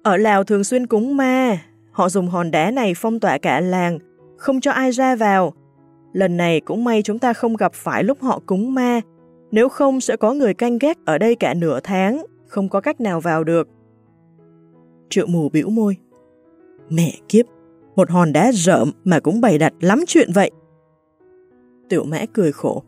Ở Lào thường xuyên cúng ma, họ dùng hòn đá này phong tỏa cả làng, không cho ai ra vào. Lần này cũng may chúng ta không gặp phải lúc họ cúng ma, nếu không sẽ có người canh gác ở đây cả nửa tháng, không có cách nào vào được. Triệu mù biểu môi. Mẹ kiếp, một hòn đá rợm mà cũng bày đặt lắm chuyện vậy. Tiểu mã cười khổ.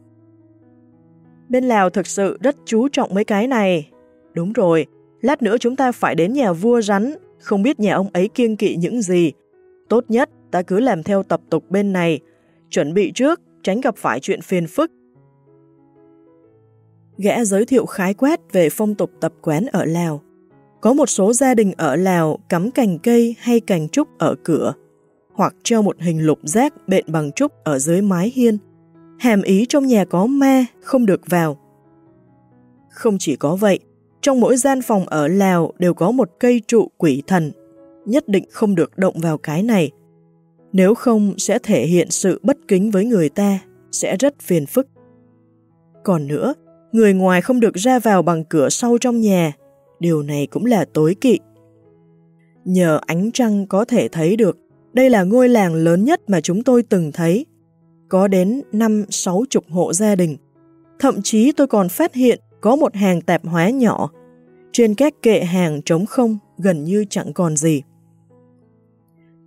Bên Lào thực sự rất chú trọng mấy cái này. Đúng rồi, lát nữa chúng ta phải đến nhà vua rắn, không biết nhà ông ấy kiêng kỵ những gì. Tốt nhất ta cứ làm theo tập tục bên này, chuẩn bị trước, tránh gặp phải chuyện phiền phức. Gã giới thiệu khái quát về phong tục tập quán ở Lào. Có một số gia đình ở Lào cắm cành cây hay cành trúc ở cửa, hoặc treo một hình lục giác bện bằng trúc ở dưới mái hiên, hàm ý trong nhà có ma, không được vào. Không chỉ có vậy, trong mỗi gian phòng ở Lào đều có một cây trụ quỷ thần, nhất định không được động vào cái này. Nếu không sẽ thể hiện sự bất kính với người ta, sẽ rất phiền phức. Còn nữa, người ngoài không được ra vào bằng cửa sau trong nhà, điều này cũng là tối kỵ. Nhờ ánh trăng có thể thấy được, đây là ngôi làng lớn nhất mà chúng tôi từng thấy, có đến 5-6 chục hộ gia đình. Thậm chí tôi còn phát hiện có một hàng tạp hóa nhỏ. Trên các kệ hàng trống không gần như chẳng còn gì.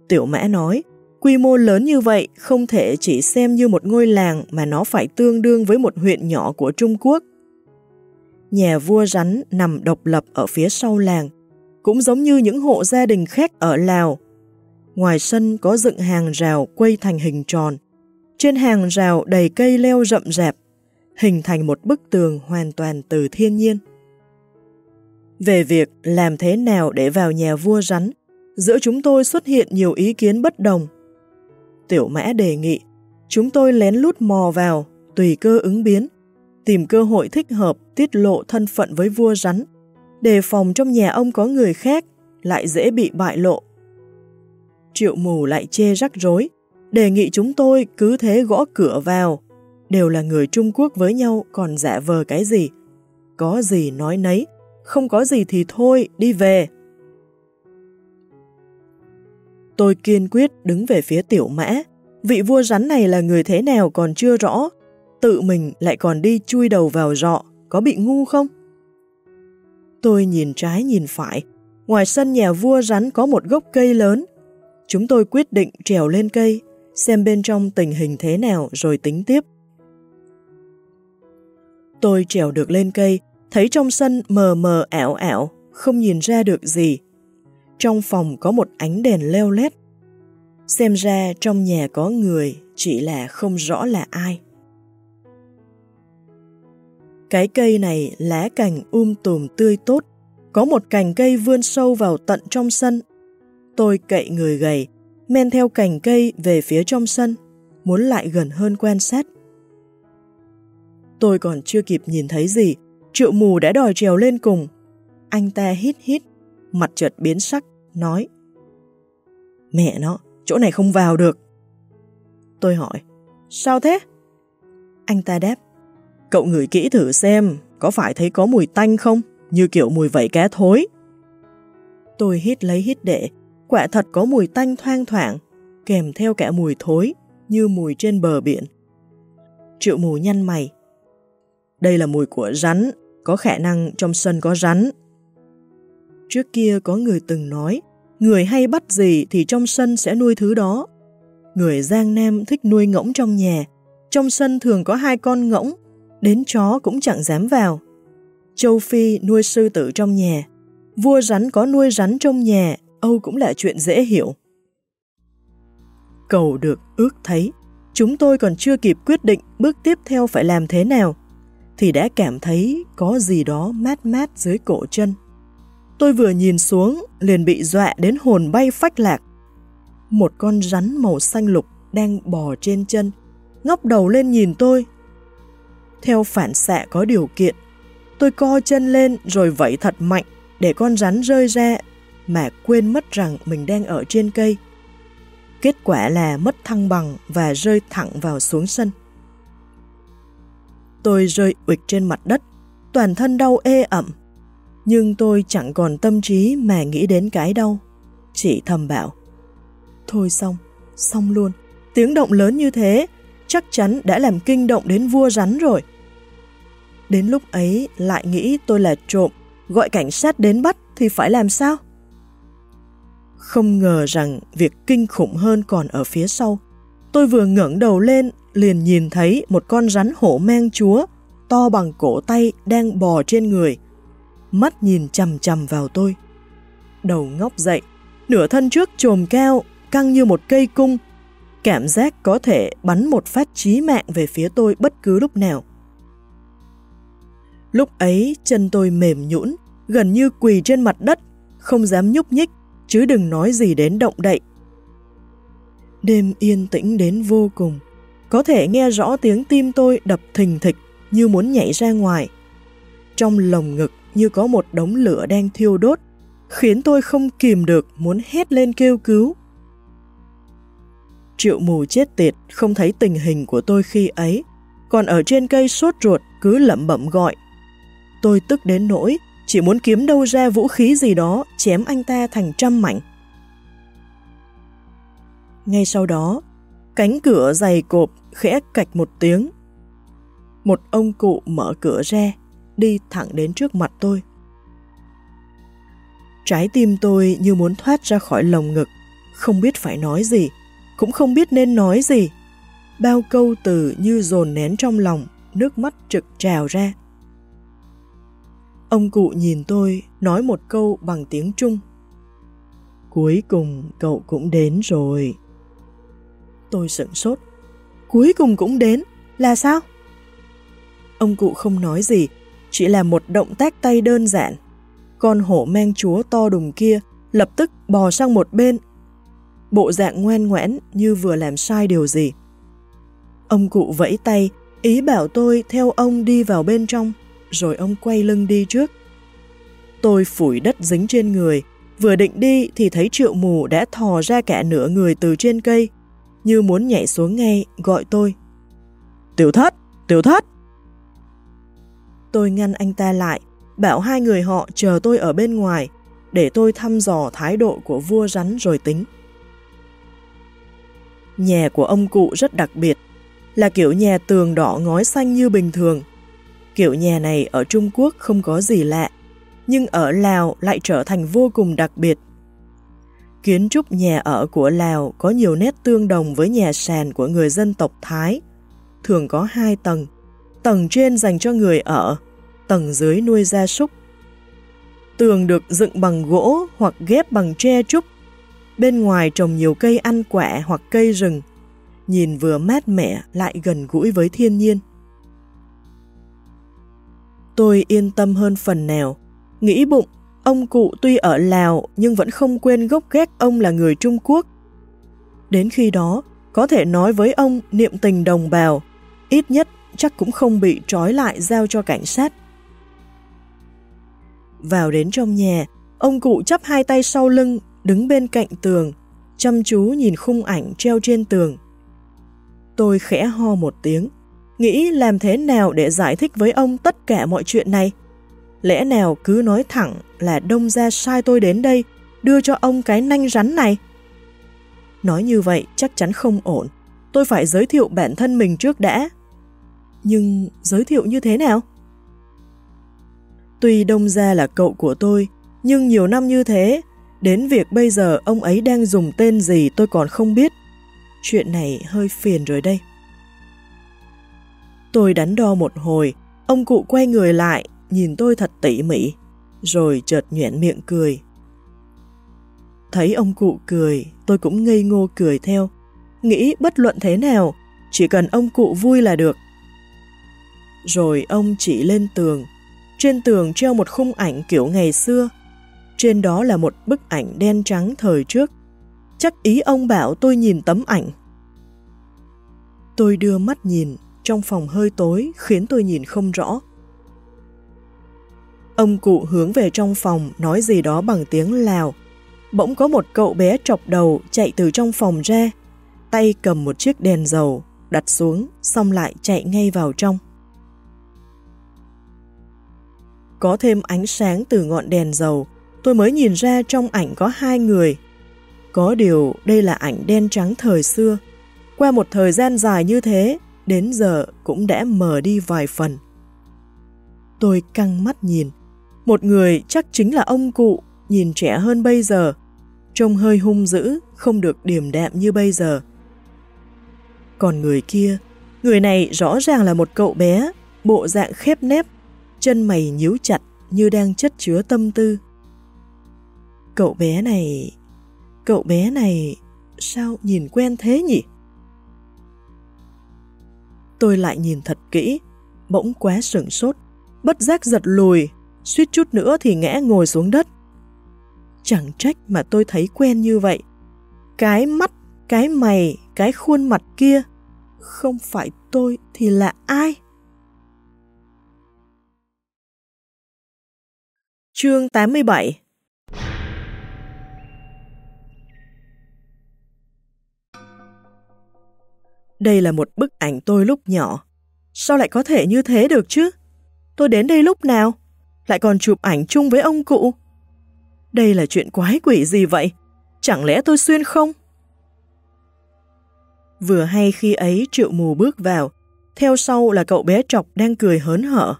Tiểu mã nói, quy mô lớn như vậy không thể chỉ xem như một ngôi làng mà nó phải tương đương với một huyện nhỏ của Trung Quốc. Nhà vua rắn nằm độc lập ở phía sau làng, cũng giống như những hộ gia đình khác ở Lào. Ngoài sân có dựng hàng rào quay thành hình tròn, trên hàng rào đầy cây leo rậm rạp, hình thành một bức tường hoàn toàn từ thiên nhiên. Về việc làm thế nào để vào nhà vua rắn, giữa chúng tôi xuất hiện nhiều ý kiến bất đồng. Tiểu mã đề nghị, chúng tôi lén lút mò vào, tùy cơ ứng biến, tìm cơ hội thích hợp tiết lộ thân phận với vua rắn, đề phòng trong nhà ông có người khác, lại dễ bị bại lộ. Triệu mù lại chê rắc rối, đề nghị chúng tôi cứ thế gõ cửa vào. Đều là người Trung Quốc với nhau còn giả vờ cái gì. Có gì nói nấy, không có gì thì thôi, đi về. Tôi kiên quyết đứng về phía tiểu mã. Vị vua rắn này là người thế nào còn chưa rõ. Tự mình lại còn đi chui đầu vào rọ, có bị ngu không? Tôi nhìn trái nhìn phải. Ngoài sân nhà vua rắn có một gốc cây lớn. Chúng tôi quyết định trèo lên cây, xem bên trong tình hình thế nào rồi tính tiếp. Tôi trèo được lên cây, thấy trong sân mờ mờ ảo ảo, không nhìn ra được gì. Trong phòng có một ánh đèn leo lét. Xem ra trong nhà có người, chỉ là không rõ là ai. Cái cây này lá cành um tùm tươi tốt, có một cành cây vươn sâu vào tận trong sân. Tôi cậy người gầy, men theo cành cây về phía trong sân, muốn lại gần hơn quan sát. Tôi còn chưa kịp nhìn thấy gì, triệu mù đã đòi trèo lên cùng. Anh ta hít hít, mặt chợt biến sắc, nói Mẹ nó, chỗ này không vào được. Tôi hỏi, sao thế? Anh ta đáp, cậu ngửi kỹ thử xem, có phải thấy có mùi tanh không? Như kiểu mùi vẩy cá thối. Tôi hít lấy hít đệ, quả thật có mùi tanh thoang thoảng, kèm theo cả mùi thối, như mùi trên bờ biển. Triệu mù nhăn mày. Đây là mùi của rắn, có khả năng trong sân có rắn. Trước kia có người từng nói, người hay bắt gì thì trong sân sẽ nuôi thứ đó. Người Giang Nam thích nuôi ngỗng trong nhà, trong sân thường có hai con ngỗng, đến chó cũng chẳng dám vào. Châu Phi nuôi sư tử trong nhà, vua rắn có nuôi rắn trong nhà, Âu cũng là chuyện dễ hiểu. Cầu được ước thấy, chúng tôi còn chưa kịp quyết định bước tiếp theo phải làm thế nào, thì đã cảm thấy có gì đó mát mát dưới cổ chân. Tôi vừa nhìn xuống, liền bị dọa đến hồn bay phách lạc. Một con rắn màu xanh lục đang bò trên chân, ngóc đầu lên nhìn tôi. Theo phản xạ có điều kiện, tôi co chân lên rồi vẫy thật mạnh để con rắn rơi ra mà quên mất rằng mình đang ở trên cây. Kết quả là mất thăng bằng và rơi thẳng vào xuống sân. Tôi rơi ụt trên mặt đất, toàn thân đau ê ẩm. Nhưng tôi chẳng còn tâm trí mà nghĩ đến cái đau. Chỉ thầm bảo. Thôi xong, xong luôn. Tiếng động lớn như thế, chắc chắn đã làm kinh động đến vua rắn rồi. Đến lúc ấy lại nghĩ tôi là trộm, gọi cảnh sát đến bắt thì phải làm sao? Không ngờ rằng việc kinh khủng hơn còn ở phía sau. Tôi vừa ngẩng đầu lên liền nhìn thấy một con rắn hổ mang chúa to bằng cổ tay đang bò trên người. Mắt nhìn chầm chầm vào tôi. Đầu ngóc dậy, nửa thân trước trồm cao, căng như một cây cung. Cảm giác có thể bắn một phát chí mạng về phía tôi bất cứ lúc nào. Lúc ấy chân tôi mềm nhũn, gần như quỳ trên mặt đất, không dám nhúc nhích, chứ đừng nói gì đến động đậy. Đêm yên tĩnh đến vô cùng, có thể nghe rõ tiếng tim tôi đập thình thịch như muốn nhảy ra ngoài. Trong lồng ngực như có một đống lửa đang thiêu đốt, khiến tôi không kìm được muốn hét lên kêu cứu. Triệu mù chết tiệt không thấy tình hình của tôi khi ấy, còn ở trên cây sốt ruột cứ lẩm bẩm gọi. Tôi tức đến nỗi chỉ muốn kiếm đâu ra vũ khí gì đó chém anh ta thành trăm mảnh. Ngay sau đó, cánh cửa dày cộp khẽ cạch một tiếng. Một ông cụ mở cửa ra, đi thẳng đến trước mặt tôi. Trái tim tôi như muốn thoát ra khỏi lồng ngực, không biết phải nói gì, cũng không biết nên nói gì. Bao câu từ như dồn nén trong lòng, nước mắt trực trào ra. Ông cụ nhìn tôi, nói một câu bằng tiếng Trung. Cuối cùng cậu cũng đến rồi. Tôi sửng sốt. Cuối cùng cũng đến, là sao? Ông cụ không nói gì, chỉ là một động tác tay đơn giản. Con hổ men chúa to đùng kia lập tức bò sang một bên. Bộ dạng ngoan ngoãn như vừa làm sai điều gì. Ông cụ vẫy tay, ý bảo tôi theo ông đi vào bên trong rồi ông quay lưng đi trước. Tôi phủi đất dính trên người, vừa định đi thì thấy triệu mù đã thò ra cả nửa người từ trên cây, như muốn nhảy xuống ngay, gọi tôi. Tiểu thất, tiểu thất! Tôi ngăn anh ta lại, bảo hai người họ chờ tôi ở bên ngoài, để tôi thăm dò thái độ của vua rắn rồi tính. Nhà của ông cụ rất đặc biệt, là kiểu nhà tường đỏ ngói xanh như bình thường. Kiểu nhà này ở Trung Quốc không có gì lạ, nhưng ở Lào lại trở thành vô cùng đặc biệt. Kiến trúc nhà ở của Lào có nhiều nét tương đồng với nhà sàn của người dân tộc Thái, thường có hai tầng, tầng trên dành cho người ở, tầng dưới nuôi gia súc. Tường được dựng bằng gỗ hoặc ghép bằng tre trúc, bên ngoài trồng nhiều cây ăn quả hoặc cây rừng, nhìn vừa mát mẻ lại gần gũi với thiên nhiên. Tôi yên tâm hơn phần nào, nghĩ bụng ông cụ tuy ở Lào nhưng vẫn không quên gốc ghét ông là người Trung Quốc. Đến khi đó, có thể nói với ông niệm tình đồng bào, ít nhất chắc cũng không bị trói lại giao cho cảnh sát. Vào đến trong nhà, ông cụ chắp hai tay sau lưng, đứng bên cạnh tường, chăm chú nhìn khung ảnh treo trên tường. Tôi khẽ ho một tiếng, nghĩ làm thế nào để giải thích với ông tất cả mọi chuyện này. Lẽ nào cứ nói thẳng là đông ra sai tôi đến đây, đưa cho ông cái nanh rắn này? Nói như vậy chắc chắn không ổn, tôi phải giới thiệu bản thân mình trước đã. Nhưng giới thiệu như thế nào? Tuy đông ra là cậu của tôi, nhưng nhiều năm như thế, đến việc bây giờ ông ấy đang dùng tên gì tôi còn không biết. Chuyện này hơi phiền rồi đây. Tôi đánh đo một hồi, ông cụ quay người lại, nhìn tôi thật tỉ mỉ, rồi chợt nhuyễn miệng cười. Thấy ông cụ cười, tôi cũng ngây ngô cười theo, nghĩ bất luận thế nào, chỉ cần ông cụ vui là được. Rồi ông chỉ lên tường, trên tường treo một khung ảnh kiểu ngày xưa, trên đó là một bức ảnh đen trắng thời trước. Chắc ý ông bảo tôi nhìn tấm ảnh. Tôi đưa mắt nhìn, trong phòng hơi tối khiến tôi nhìn không rõ. Ông cụ hướng về trong phòng nói gì đó bằng tiếng Lào. Bỗng có một cậu bé trọc đầu chạy từ trong phòng ra, tay cầm một chiếc đèn dầu, đặt xuống, xong lại chạy ngay vào trong. Có thêm ánh sáng từ ngọn đèn dầu, tôi mới nhìn ra trong ảnh có hai người. Có điều đây là ảnh đen trắng thời xưa. Qua một thời gian dài như thế, đến giờ cũng đã mờ đi vài phần. Tôi căng mắt nhìn. Một người chắc chính là ông cụ, nhìn trẻ hơn bây giờ. Trông hơi hung dữ, không được điềm đạm như bây giờ. Còn người kia, người này rõ ràng là một cậu bé, bộ dạng khép nép, chân mày nhíu chặt như đang chất chứa tâm tư. Cậu bé này... Cậu bé này... Sao nhìn quen thế nhỉ? Tôi lại nhìn thật kỹ, bỗng quá sửng sốt, bất giác giật lùi, suýt chút nữa thì ngã ngồi xuống đất. Chẳng trách mà tôi thấy quen như vậy. Cái mắt, cái mày, cái khuôn mặt kia, không phải tôi thì là ai? Chương 87 Đây là một bức ảnh tôi lúc nhỏ. Sao lại có thể như thế được chứ? Tôi đến đây lúc nào? Lại còn chụp ảnh chung với ông cụ? Đây là chuyện quái quỷ gì vậy? Chẳng lẽ tôi xuyên không? Vừa hay khi ấy triệu mù bước vào, theo sau là cậu bé trọc đang cười hớn hở.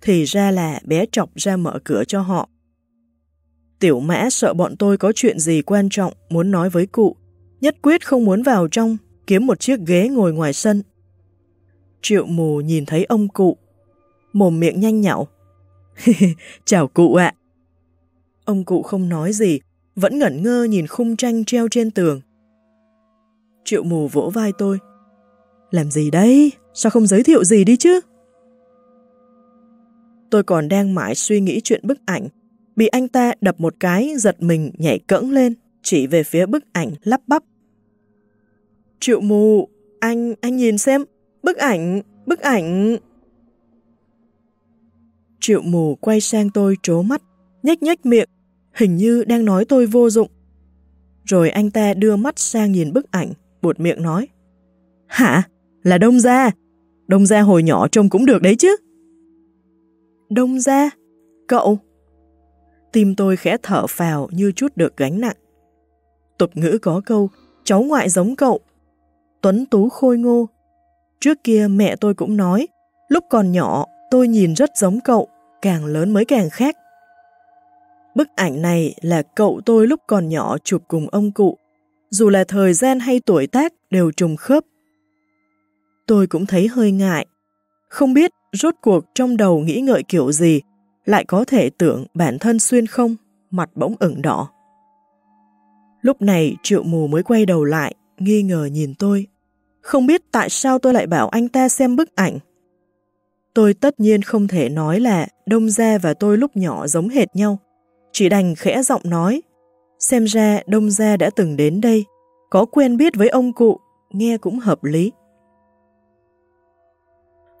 Thì ra là bé trọc ra mở cửa cho họ. Tiểu mã sợ bọn tôi có chuyện gì quan trọng muốn nói với cụ, nhất quyết không muốn vào trong kiếm một chiếc ghế ngồi ngoài sân. Triệu mù nhìn thấy ông cụ, mồm miệng nhanh nhạo. Chào cụ ạ. Ông cụ không nói gì, vẫn ngẩn ngơ nhìn khung tranh treo trên tường. Triệu mù vỗ vai tôi. Làm gì đấy? Sao không giới thiệu gì đi chứ? Tôi còn đang mãi suy nghĩ chuyện bức ảnh, bị anh ta đập một cái giật mình nhảy cẫng lên, chỉ về phía bức ảnh lắp bắp. Triệu mù, anh, anh nhìn xem, bức ảnh, bức ảnh... Triệu mù quay sang tôi trố mắt, nhếch nhếch miệng, hình như đang nói tôi vô dụng. Rồi anh ta đưa mắt sang nhìn bức ảnh, buột miệng nói. Hả? Là Đông Gia? Đông Gia hồi nhỏ trông cũng được đấy chứ? Đông Gia? Cậu? Tim tôi khẽ thở phào như chút được gánh nặng. Tục ngữ có câu, cháu ngoại giống cậu. Tuấn Tú khôi ngô. Trước kia mẹ tôi cũng nói, lúc còn nhỏ tôi nhìn rất giống cậu, càng lớn mới càng khác. Bức ảnh này là cậu tôi lúc còn nhỏ chụp cùng ông cụ, dù là thời gian hay tuổi tác đều trùng khớp. Tôi cũng thấy hơi ngại, không biết rốt cuộc trong đầu nghĩ ngợi kiểu gì, lại có thể tưởng bản thân xuyên không, mặt bỗng ửng đỏ. Lúc này triệu mù mới quay đầu lại, nghi ngờ nhìn tôi. Không biết tại sao tôi lại bảo anh ta xem bức ảnh. Tôi tất nhiên không thể nói là Đông Gia và tôi lúc nhỏ giống hệt nhau. Chỉ đành khẽ giọng nói. Xem ra Đông Gia đã từng đến đây, có quen biết với ông cụ, nghe cũng hợp lý.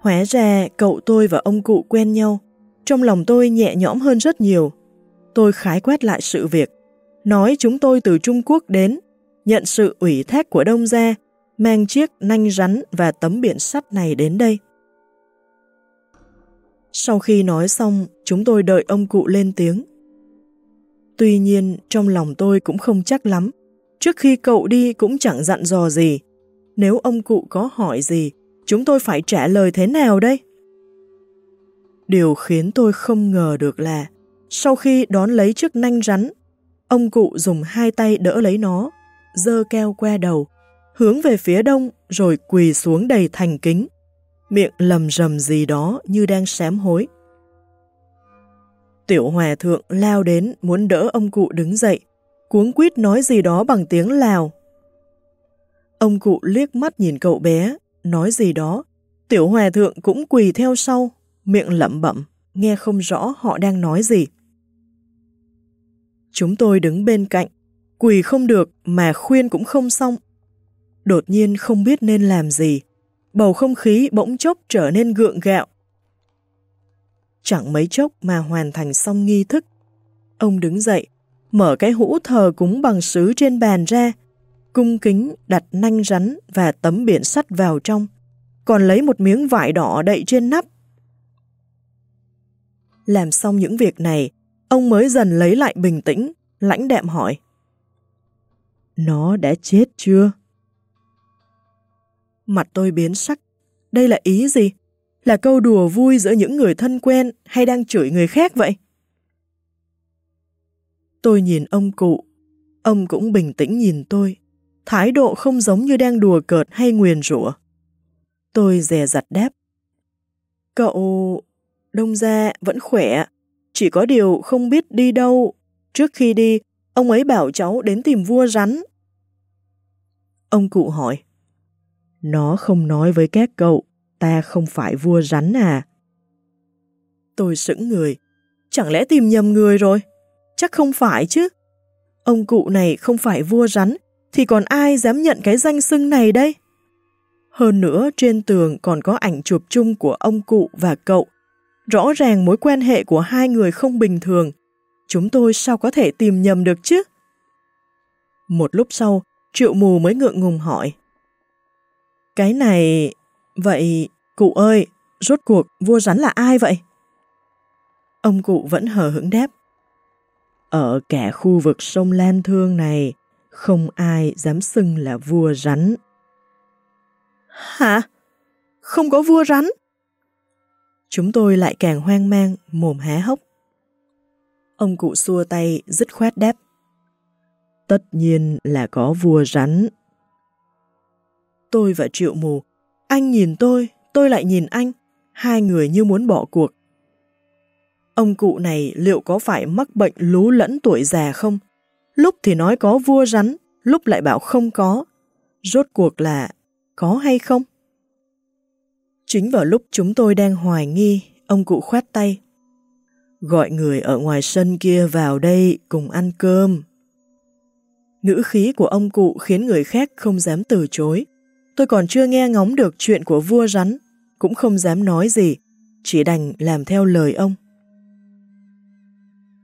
Hóa ra cậu tôi và ông cụ quen nhau, trong lòng tôi nhẹ nhõm hơn rất nhiều. Tôi khái quát lại sự việc, nói chúng tôi từ Trung Quốc đến, nhận sự ủy thác của Đông Gia, mang chiếc nanh rắn và tấm biển sắt này đến đây. Sau khi nói xong, chúng tôi đợi ông cụ lên tiếng. Tuy nhiên, trong lòng tôi cũng không chắc lắm. Trước khi cậu đi cũng chẳng dặn dò gì. Nếu ông cụ có hỏi gì, chúng tôi phải trả lời thế nào đây? Điều khiến tôi không ngờ được là, sau khi đón lấy chiếc nanh rắn, ông cụ dùng hai tay đỡ lấy nó, dơ keo que đầu, hướng về phía đông rồi quỳ xuống đầy thành kính, miệng lầm rầm gì đó như đang sám hối. Tiểu hòa thượng lao đến muốn đỡ ông cụ đứng dậy, cuống quýt nói gì đó bằng tiếng Lào. Ông cụ liếc mắt nhìn cậu bé, nói gì đó, tiểu hòa thượng cũng quỳ theo sau, miệng lẩm bẩm, nghe không rõ họ đang nói gì. Chúng tôi đứng bên cạnh, quỳ không được mà khuyên cũng không xong. Đột nhiên không biết nên làm gì, bầu không khí bỗng chốc trở nên gượng gạo. Chẳng mấy chốc mà hoàn thành xong nghi thức. Ông đứng dậy, mở cái hũ thờ cúng bằng sứ trên bàn ra, cung kính đặt nanh rắn và tấm biển sắt vào trong, còn lấy một miếng vải đỏ đậy trên nắp. Làm xong những việc này, ông mới dần lấy lại bình tĩnh, lãnh đạm hỏi. Nó đã chết chưa? Mặt tôi biến sắc. Đây là ý gì? Là câu đùa vui giữa những người thân quen hay đang chửi người khác vậy? Tôi nhìn ông cụ. Ông cũng bình tĩnh nhìn tôi. Thái độ không giống như đang đùa cợt hay nguyền rủa. Tôi dè dặt đáp. Cậu... Đông gia vẫn khỏe. Chỉ có điều không biết đi đâu. Trước khi đi, ông ấy bảo cháu đến tìm vua rắn. Ông cụ hỏi. Nó không nói với các cậu, ta không phải vua rắn à? Tôi sững người. Chẳng lẽ tìm nhầm người rồi? Chắc không phải chứ. Ông cụ này không phải vua rắn, thì còn ai dám nhận cái danh xưng này đây? Hơn nữa, trên tường còn có ảnh chụp chung của ông cụ và cậu. Rõ ràng mối quan hệ của hai người không bình thường. Chúng tôi sao có thể tìm nhầm được chứ? Một lúc sau, Triệu Mù mới ngượng ngùng hỏi. Cái này... Vậy, cụ ơi, rốt cuộc vua rắn là ai vậy? Ông cụ vẫn hờ hững đáp. Ở cả khu vực sông Lan Thương này, không ai dám xưng là vua rắn. Hả? Không có vua rắn? Chúng tôi lại càng hoang mang, mồm há hốc. Ông cụ xua tay, dứt khoát đáp. Tất nhiên là có vua rắn. Tôi và Triệu Mù, anh nhìn tôi, tôi lại nhìn anh, hai người như muốn bỏ cuộc. Ông cụ này liệu có phải mắc bệnh lú lẫn tuổi già không? Lúc thì nói có vua rắn, lúc lại bảo không có. Rốt cuộc là có hay không? Chính vào lúc chúng tôi đang hoài nghi, ông cụ khoát tay. Gọi người ở ngoài sân kia vào đây cùng ăn cơm. Ngữ khí của ông cụ khiến người khác không dám từ chối. Tôi còn chưa nghe ngóng được chuyện của vua rắn, cũng không dám nói gì, chỉ đành làm theo lời ông.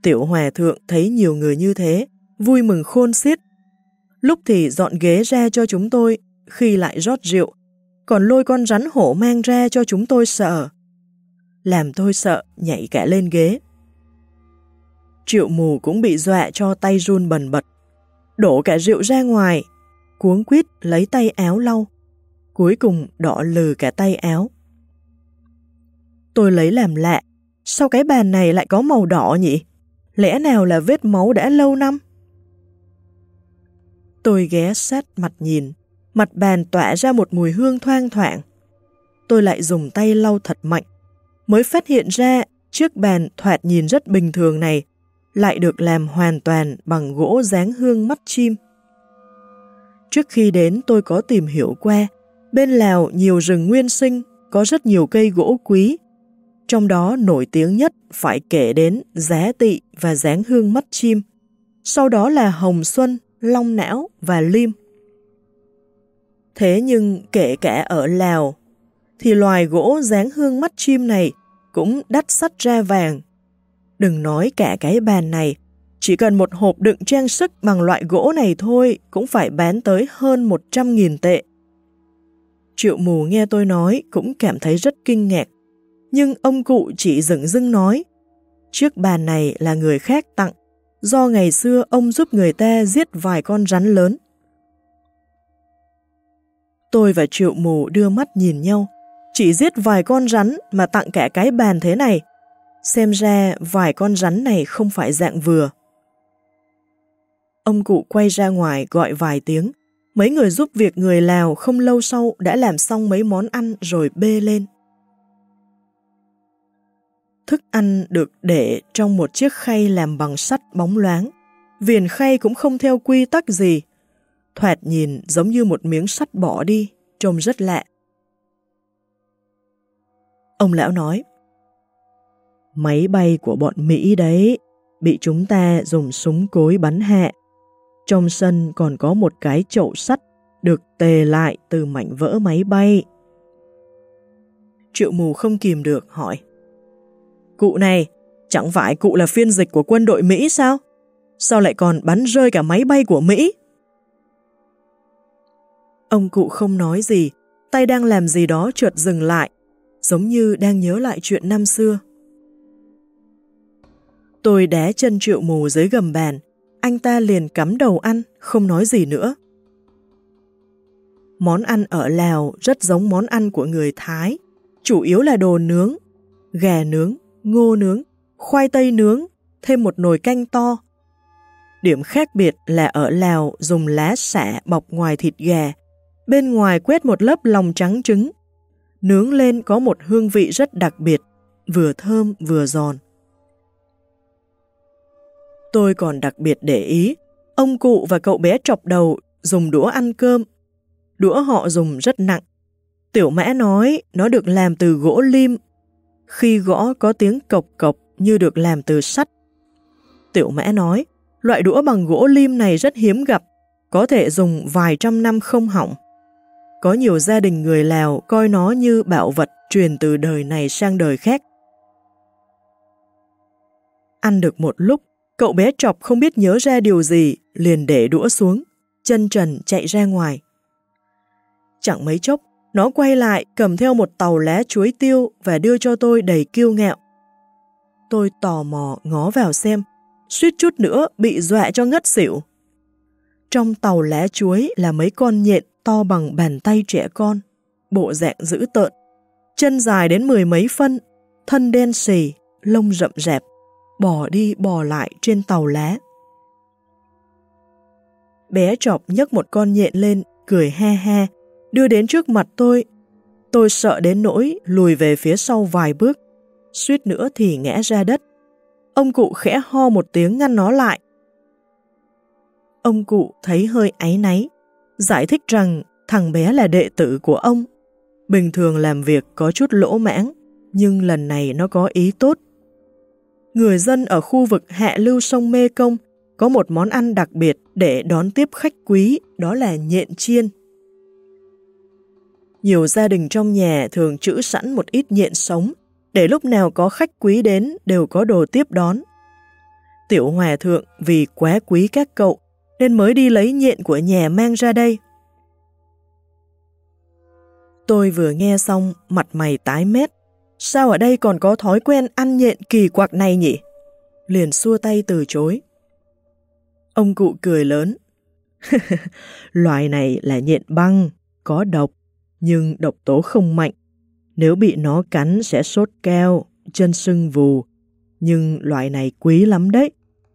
Tiểu hòa thượng thấy nhiều người như thế, vui mừng khôn xiết. Lúc thì dọn ghế ra cho chúng tôi, khi lại rót rượu, còn lôi con rắn hổ mang ra cho chúng tôi sợ. Làm tôi sợ, nhảy cả lên ghế. Triệu mù cũng bị dọa cho tay run bần bật. Đổ cả rượu ra ngoài, cuống quýt lấy tay áo lau. Cuối cùng đỏ lừ cả tay áo. Tôi lấy làm lạ, sao cái bàn này lại có màu đỏ nhỉ? Lẽ nào là vết máu đã lâu năm? Tôi ghé sát mặt nhìn, mặt bàn tỏa ra một mùi hương thoang thoảng. Tôi lại dùng tay lau thật mạnh, mới phát hiện ra chiếc bàn thoạt nhìn rất bình thường này lại được làm hoàn toàn bằng gỗ dáng hương mắt chim. Trước khi đến tôi có tìm hiểu qua, bên Lào nhiều rừng nguyên sinh, có rất nhiều cây gỗ quý, trong đó nổi tiếng nhất phải kể đến giá tị và dáng hương mắt chim, sau đó là hồng xuân, long não và lim. Thế nhưng kể cả ở Lào, thì loài gỗ dáng hương mắt chim này cũng đắt sắt ra vàng. Đừng nói cả cái bàn này, chỉ cần một hộp đựng trang sức bằng loại gỗ này thôi cũng phải bán tới hơn 100.000 tệ. Triệu mù nghe tôi nói cũng cảm thấy rất kinh ngạc nhưng ông cụ chỉ dừng dưng nói, chiếc bàn này là người khác tặng, do ngày xưa ông giúp người ta giết vài con rắn lớn. Tôi và triệu mù đưa mắt nhìn nhau, chỉ giết vài con rắn mà tặng kẻ cái bàn thế này. Xem ra vài con rắn này không phải dạng vừa. Ông cụ quay ra ngoài gọi vài tiếng. Mấy người giúp việc người Lào không lâu sau đã làm xong mấy món ăn rồi bê lên. Thức ăn được để trong một chiếc khay làm bằng sắt bóng loáng. Viền khay cũng không theo quy tắc gì. Thoạt nhìn giống như một miếng sắt bỏ đi, trông rất lạ. Ông lão nói, Máy bay của bọn Mỹ đấy, bị chúng ta dùng súng cối bắn hạ. Trong sân còn có một cái chậu sắt được tề lại từ mảnh vỡ máy bay. Triệu mù không kìm được hỏi. Cụ này, chẳng phải cụ là phiên dịch của quân đội Mỹ sao? Sao lại còn bắn rơi cả máy bay của Mỹ? Ông cụ không nói gì, tay đang làm gì đó trượt dừng lại, giống như đang nhớ lại chuyện năm xưa. Tôi đá chân triệu mù dưới gầm bàn, anh ta liền cắm đầu ăn, không nói gì nữa. Món ăn ở Lào rất giống món ăn của người Thái, chủ yếu là đồ nướng, gà nướng, ngô nướng, khoai tây nướng, thêm một nồi canh to. Điểm khác biệt là ở Lào dùng lá xả bọc ngoài thịt gà, bên ngoài quét một lớp lòng trắng trứng. Nướng lên có một hương vị rất đặc biệt, vừa thơm vừa giòn. Tôi còn đặc biệt để ý, ông cụ và cậu bé trọc đầu dùng đũa ăn cơm. Đũa họ dùng rất nặng. Tiểu mã nói nó được làm từ gỗ lim khi gõ có tiếng cộc cộc như được làm từ sắt. Tiểu mã nói, loại đũa bằng gỗ lim này rất hiếm gặp, có thể dùng vài trăm năm không hỏng. Có nhiều gia đình người Lào coi nó như bạo vật truyền từ đời này sang đời khác. Ăn được một lúc, cậu bé chọc không biết nhớ ra điều gì, liền để đũa xuống, chân trần chạy ra ngoài. Chẳng mấy chốc, nó quay lại cầm theo một tàu lá chuối tiêu và đưa cho tôi đầy kiêu ngạo. Tôi tò mò ngó vào xem, suýt chút nữa bị dọa cho ngất xỉu. Trong tàu lá chuối là mấy con nhện to bằng bàn tay trẻ con, bộ dạng dữ tợn, chân dài đến mười mấy phân, thân đen xì, lông rậm rạp, bò đi bò lại trên tàu lá. Bé chọc nhấc một con nhện lên, cười he he, đưa đến trước mặt tôi. Tôi sợ đến nỗi lùi về phía sau vài bước, suýt nữa thì ngã ra đất. Ông cụ khẽ ho một tiếng ngăn nó lại. Ông cụ thấy hơi áy náy, giải thích rằng thằng bé là đệ tử của ông. Bình thường làm việc có chút lỗ mãng, nhưng lần này nó có ý tốt. Người dân ở khu vực hạ lưu sông Mê Công có một món ăn đặc biệt để đón tiếp khách quý, đó là nhện chiên. Nhiều gia đình trong nhà thường trữ sẵn một ít nhện sống, để lúc nào có khách quý đến đều có đồ tiếp đón. Tiểu hòa thượng vì quá quý các cậu nên mới đi lấy nhện của nhà mang ra đây. Tôi vừa nghe xong, mặt mày tái mét. Sao ở đây còn có thói quen ăn nhện kỳ quặc này nhỉ? Liền xua tay từ chối. Ông cụ cười lớn. Loài này là nhện băng, có độc, nhưng độc tố không mạnh. Nếu bị nó cắn sẽ sốt cao, chân sưng vù. Nhưng loại này quý lắm đấy.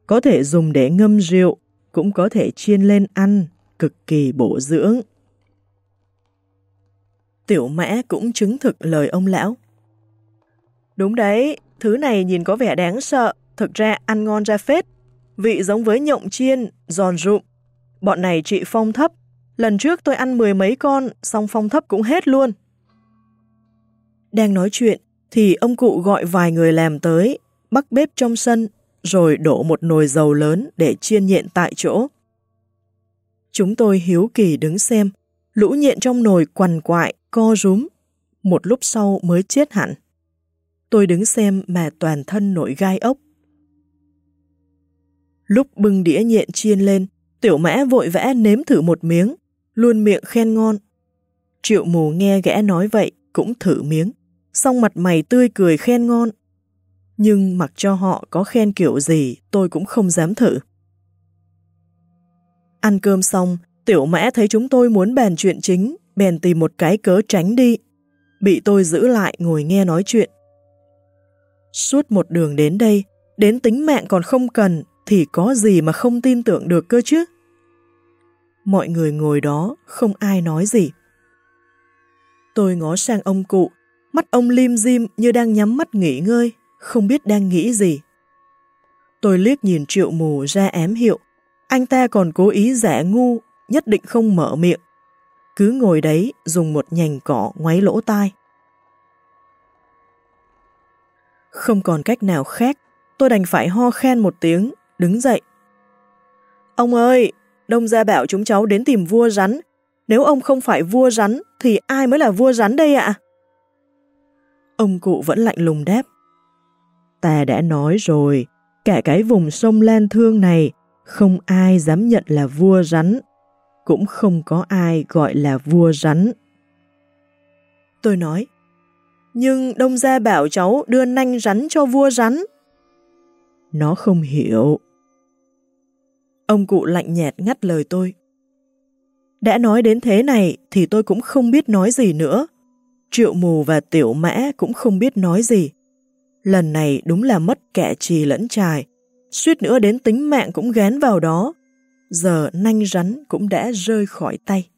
Có thể dùng để ngâm rượu, cũng có thể chiên lên ăn, cực kỳ bổ dưỡng. Tiểu mã cũng chứng thực lời ông lão. Đúng đấy, thứ này nhìn có vẻ đáng sợ, thực ra ăn ngon ra phết. Vị giống với nhộng chiên, giòn rụm. Bọn này trị phong thấp. Lần trước tôi ăn mười mấy con, xong phong thấp cũng hết luôn. Đang nói chuyện, thì ông cụ gọi vài người làm tới, bắt bếp trong sân, rồi đổ một nồi dầu lớn để chiên nhện tại chỗ. Chúng tôi hiếu kỳ đứng xem, lũ nhện trong nồi quằn quại, co rúm, một lúc sau mới chết hẳn. Tôi đứng xem mà toàn thân nổi gai ốc. Lúc bưng đĩa nhện chiên lên, tiểu mã vội vã nếm thử một miếng, luôn miệng khen ngon. Triệu mù nghe gã nói vậy, cũng thử miếng, xong mặt mày tươi cười khen ngon. Nhưng mặc cho họ có khen kiểu gì, tôi cũng không dám thử. Ăn cơm xong, tiểu mã thấy chúng tôi muốn bàn chuyện chính, bèn tìm một cái cớ tránh đi. Bị tôi giữ lại ngồi nghe nói chuyện. Suốt một đường đến đây, đến tính mạng còn không cần, thì có gì mà không tin tưởng được cơ chứ? Mọi người ngồi đó, không ai nói gì. Tôi ngó sang ông cụ, mắt ông lim dim như đang nhắm mắt nghỉ ngơi, không biết đang nghĩ gì. Tôi liếc nhìn triệu mù ra ém hiệu, anh ta còn cố ý giả ngu, nhất định không mở miệng. Cứ ngồi đấy dùng một nhành cỏ ngoáy lỗ tai. Không còn cách nào khác, tôi đành phải ho khen một tiếng, đứng dậy. Ông ơi, Đông Gia bảo chúng cháu đến tìm vua rắn. Nếu ông không phải vua rắn, thì ai mới là vua rắn đây ạ? Ông cụ vẫn lạnh lùng đáp. Ta đã nói rồi, cả cái vùng sông Lan Thương này, không ai dám nhận là vua rắn, cũng không có ai gọi là vua rắn. Tôi nói, nhưng Đông Gia bảo cháu đưa nanh rắn cho vua rắn. Nó không hiểu. Ông cụ lạnh nhạt ngắt lời tôi. Đã nói đến thế này thì tôi cũng không biết nói gì nữa. Triệu mù và tiểu mã cũng không biết nói gì. Lần này đúng là mất kẻ trì lẫn trài, suýt nữa đến tính mạng cũng gán vào đó. Giờ nanh rắn cũng đã rơi khỏi tay.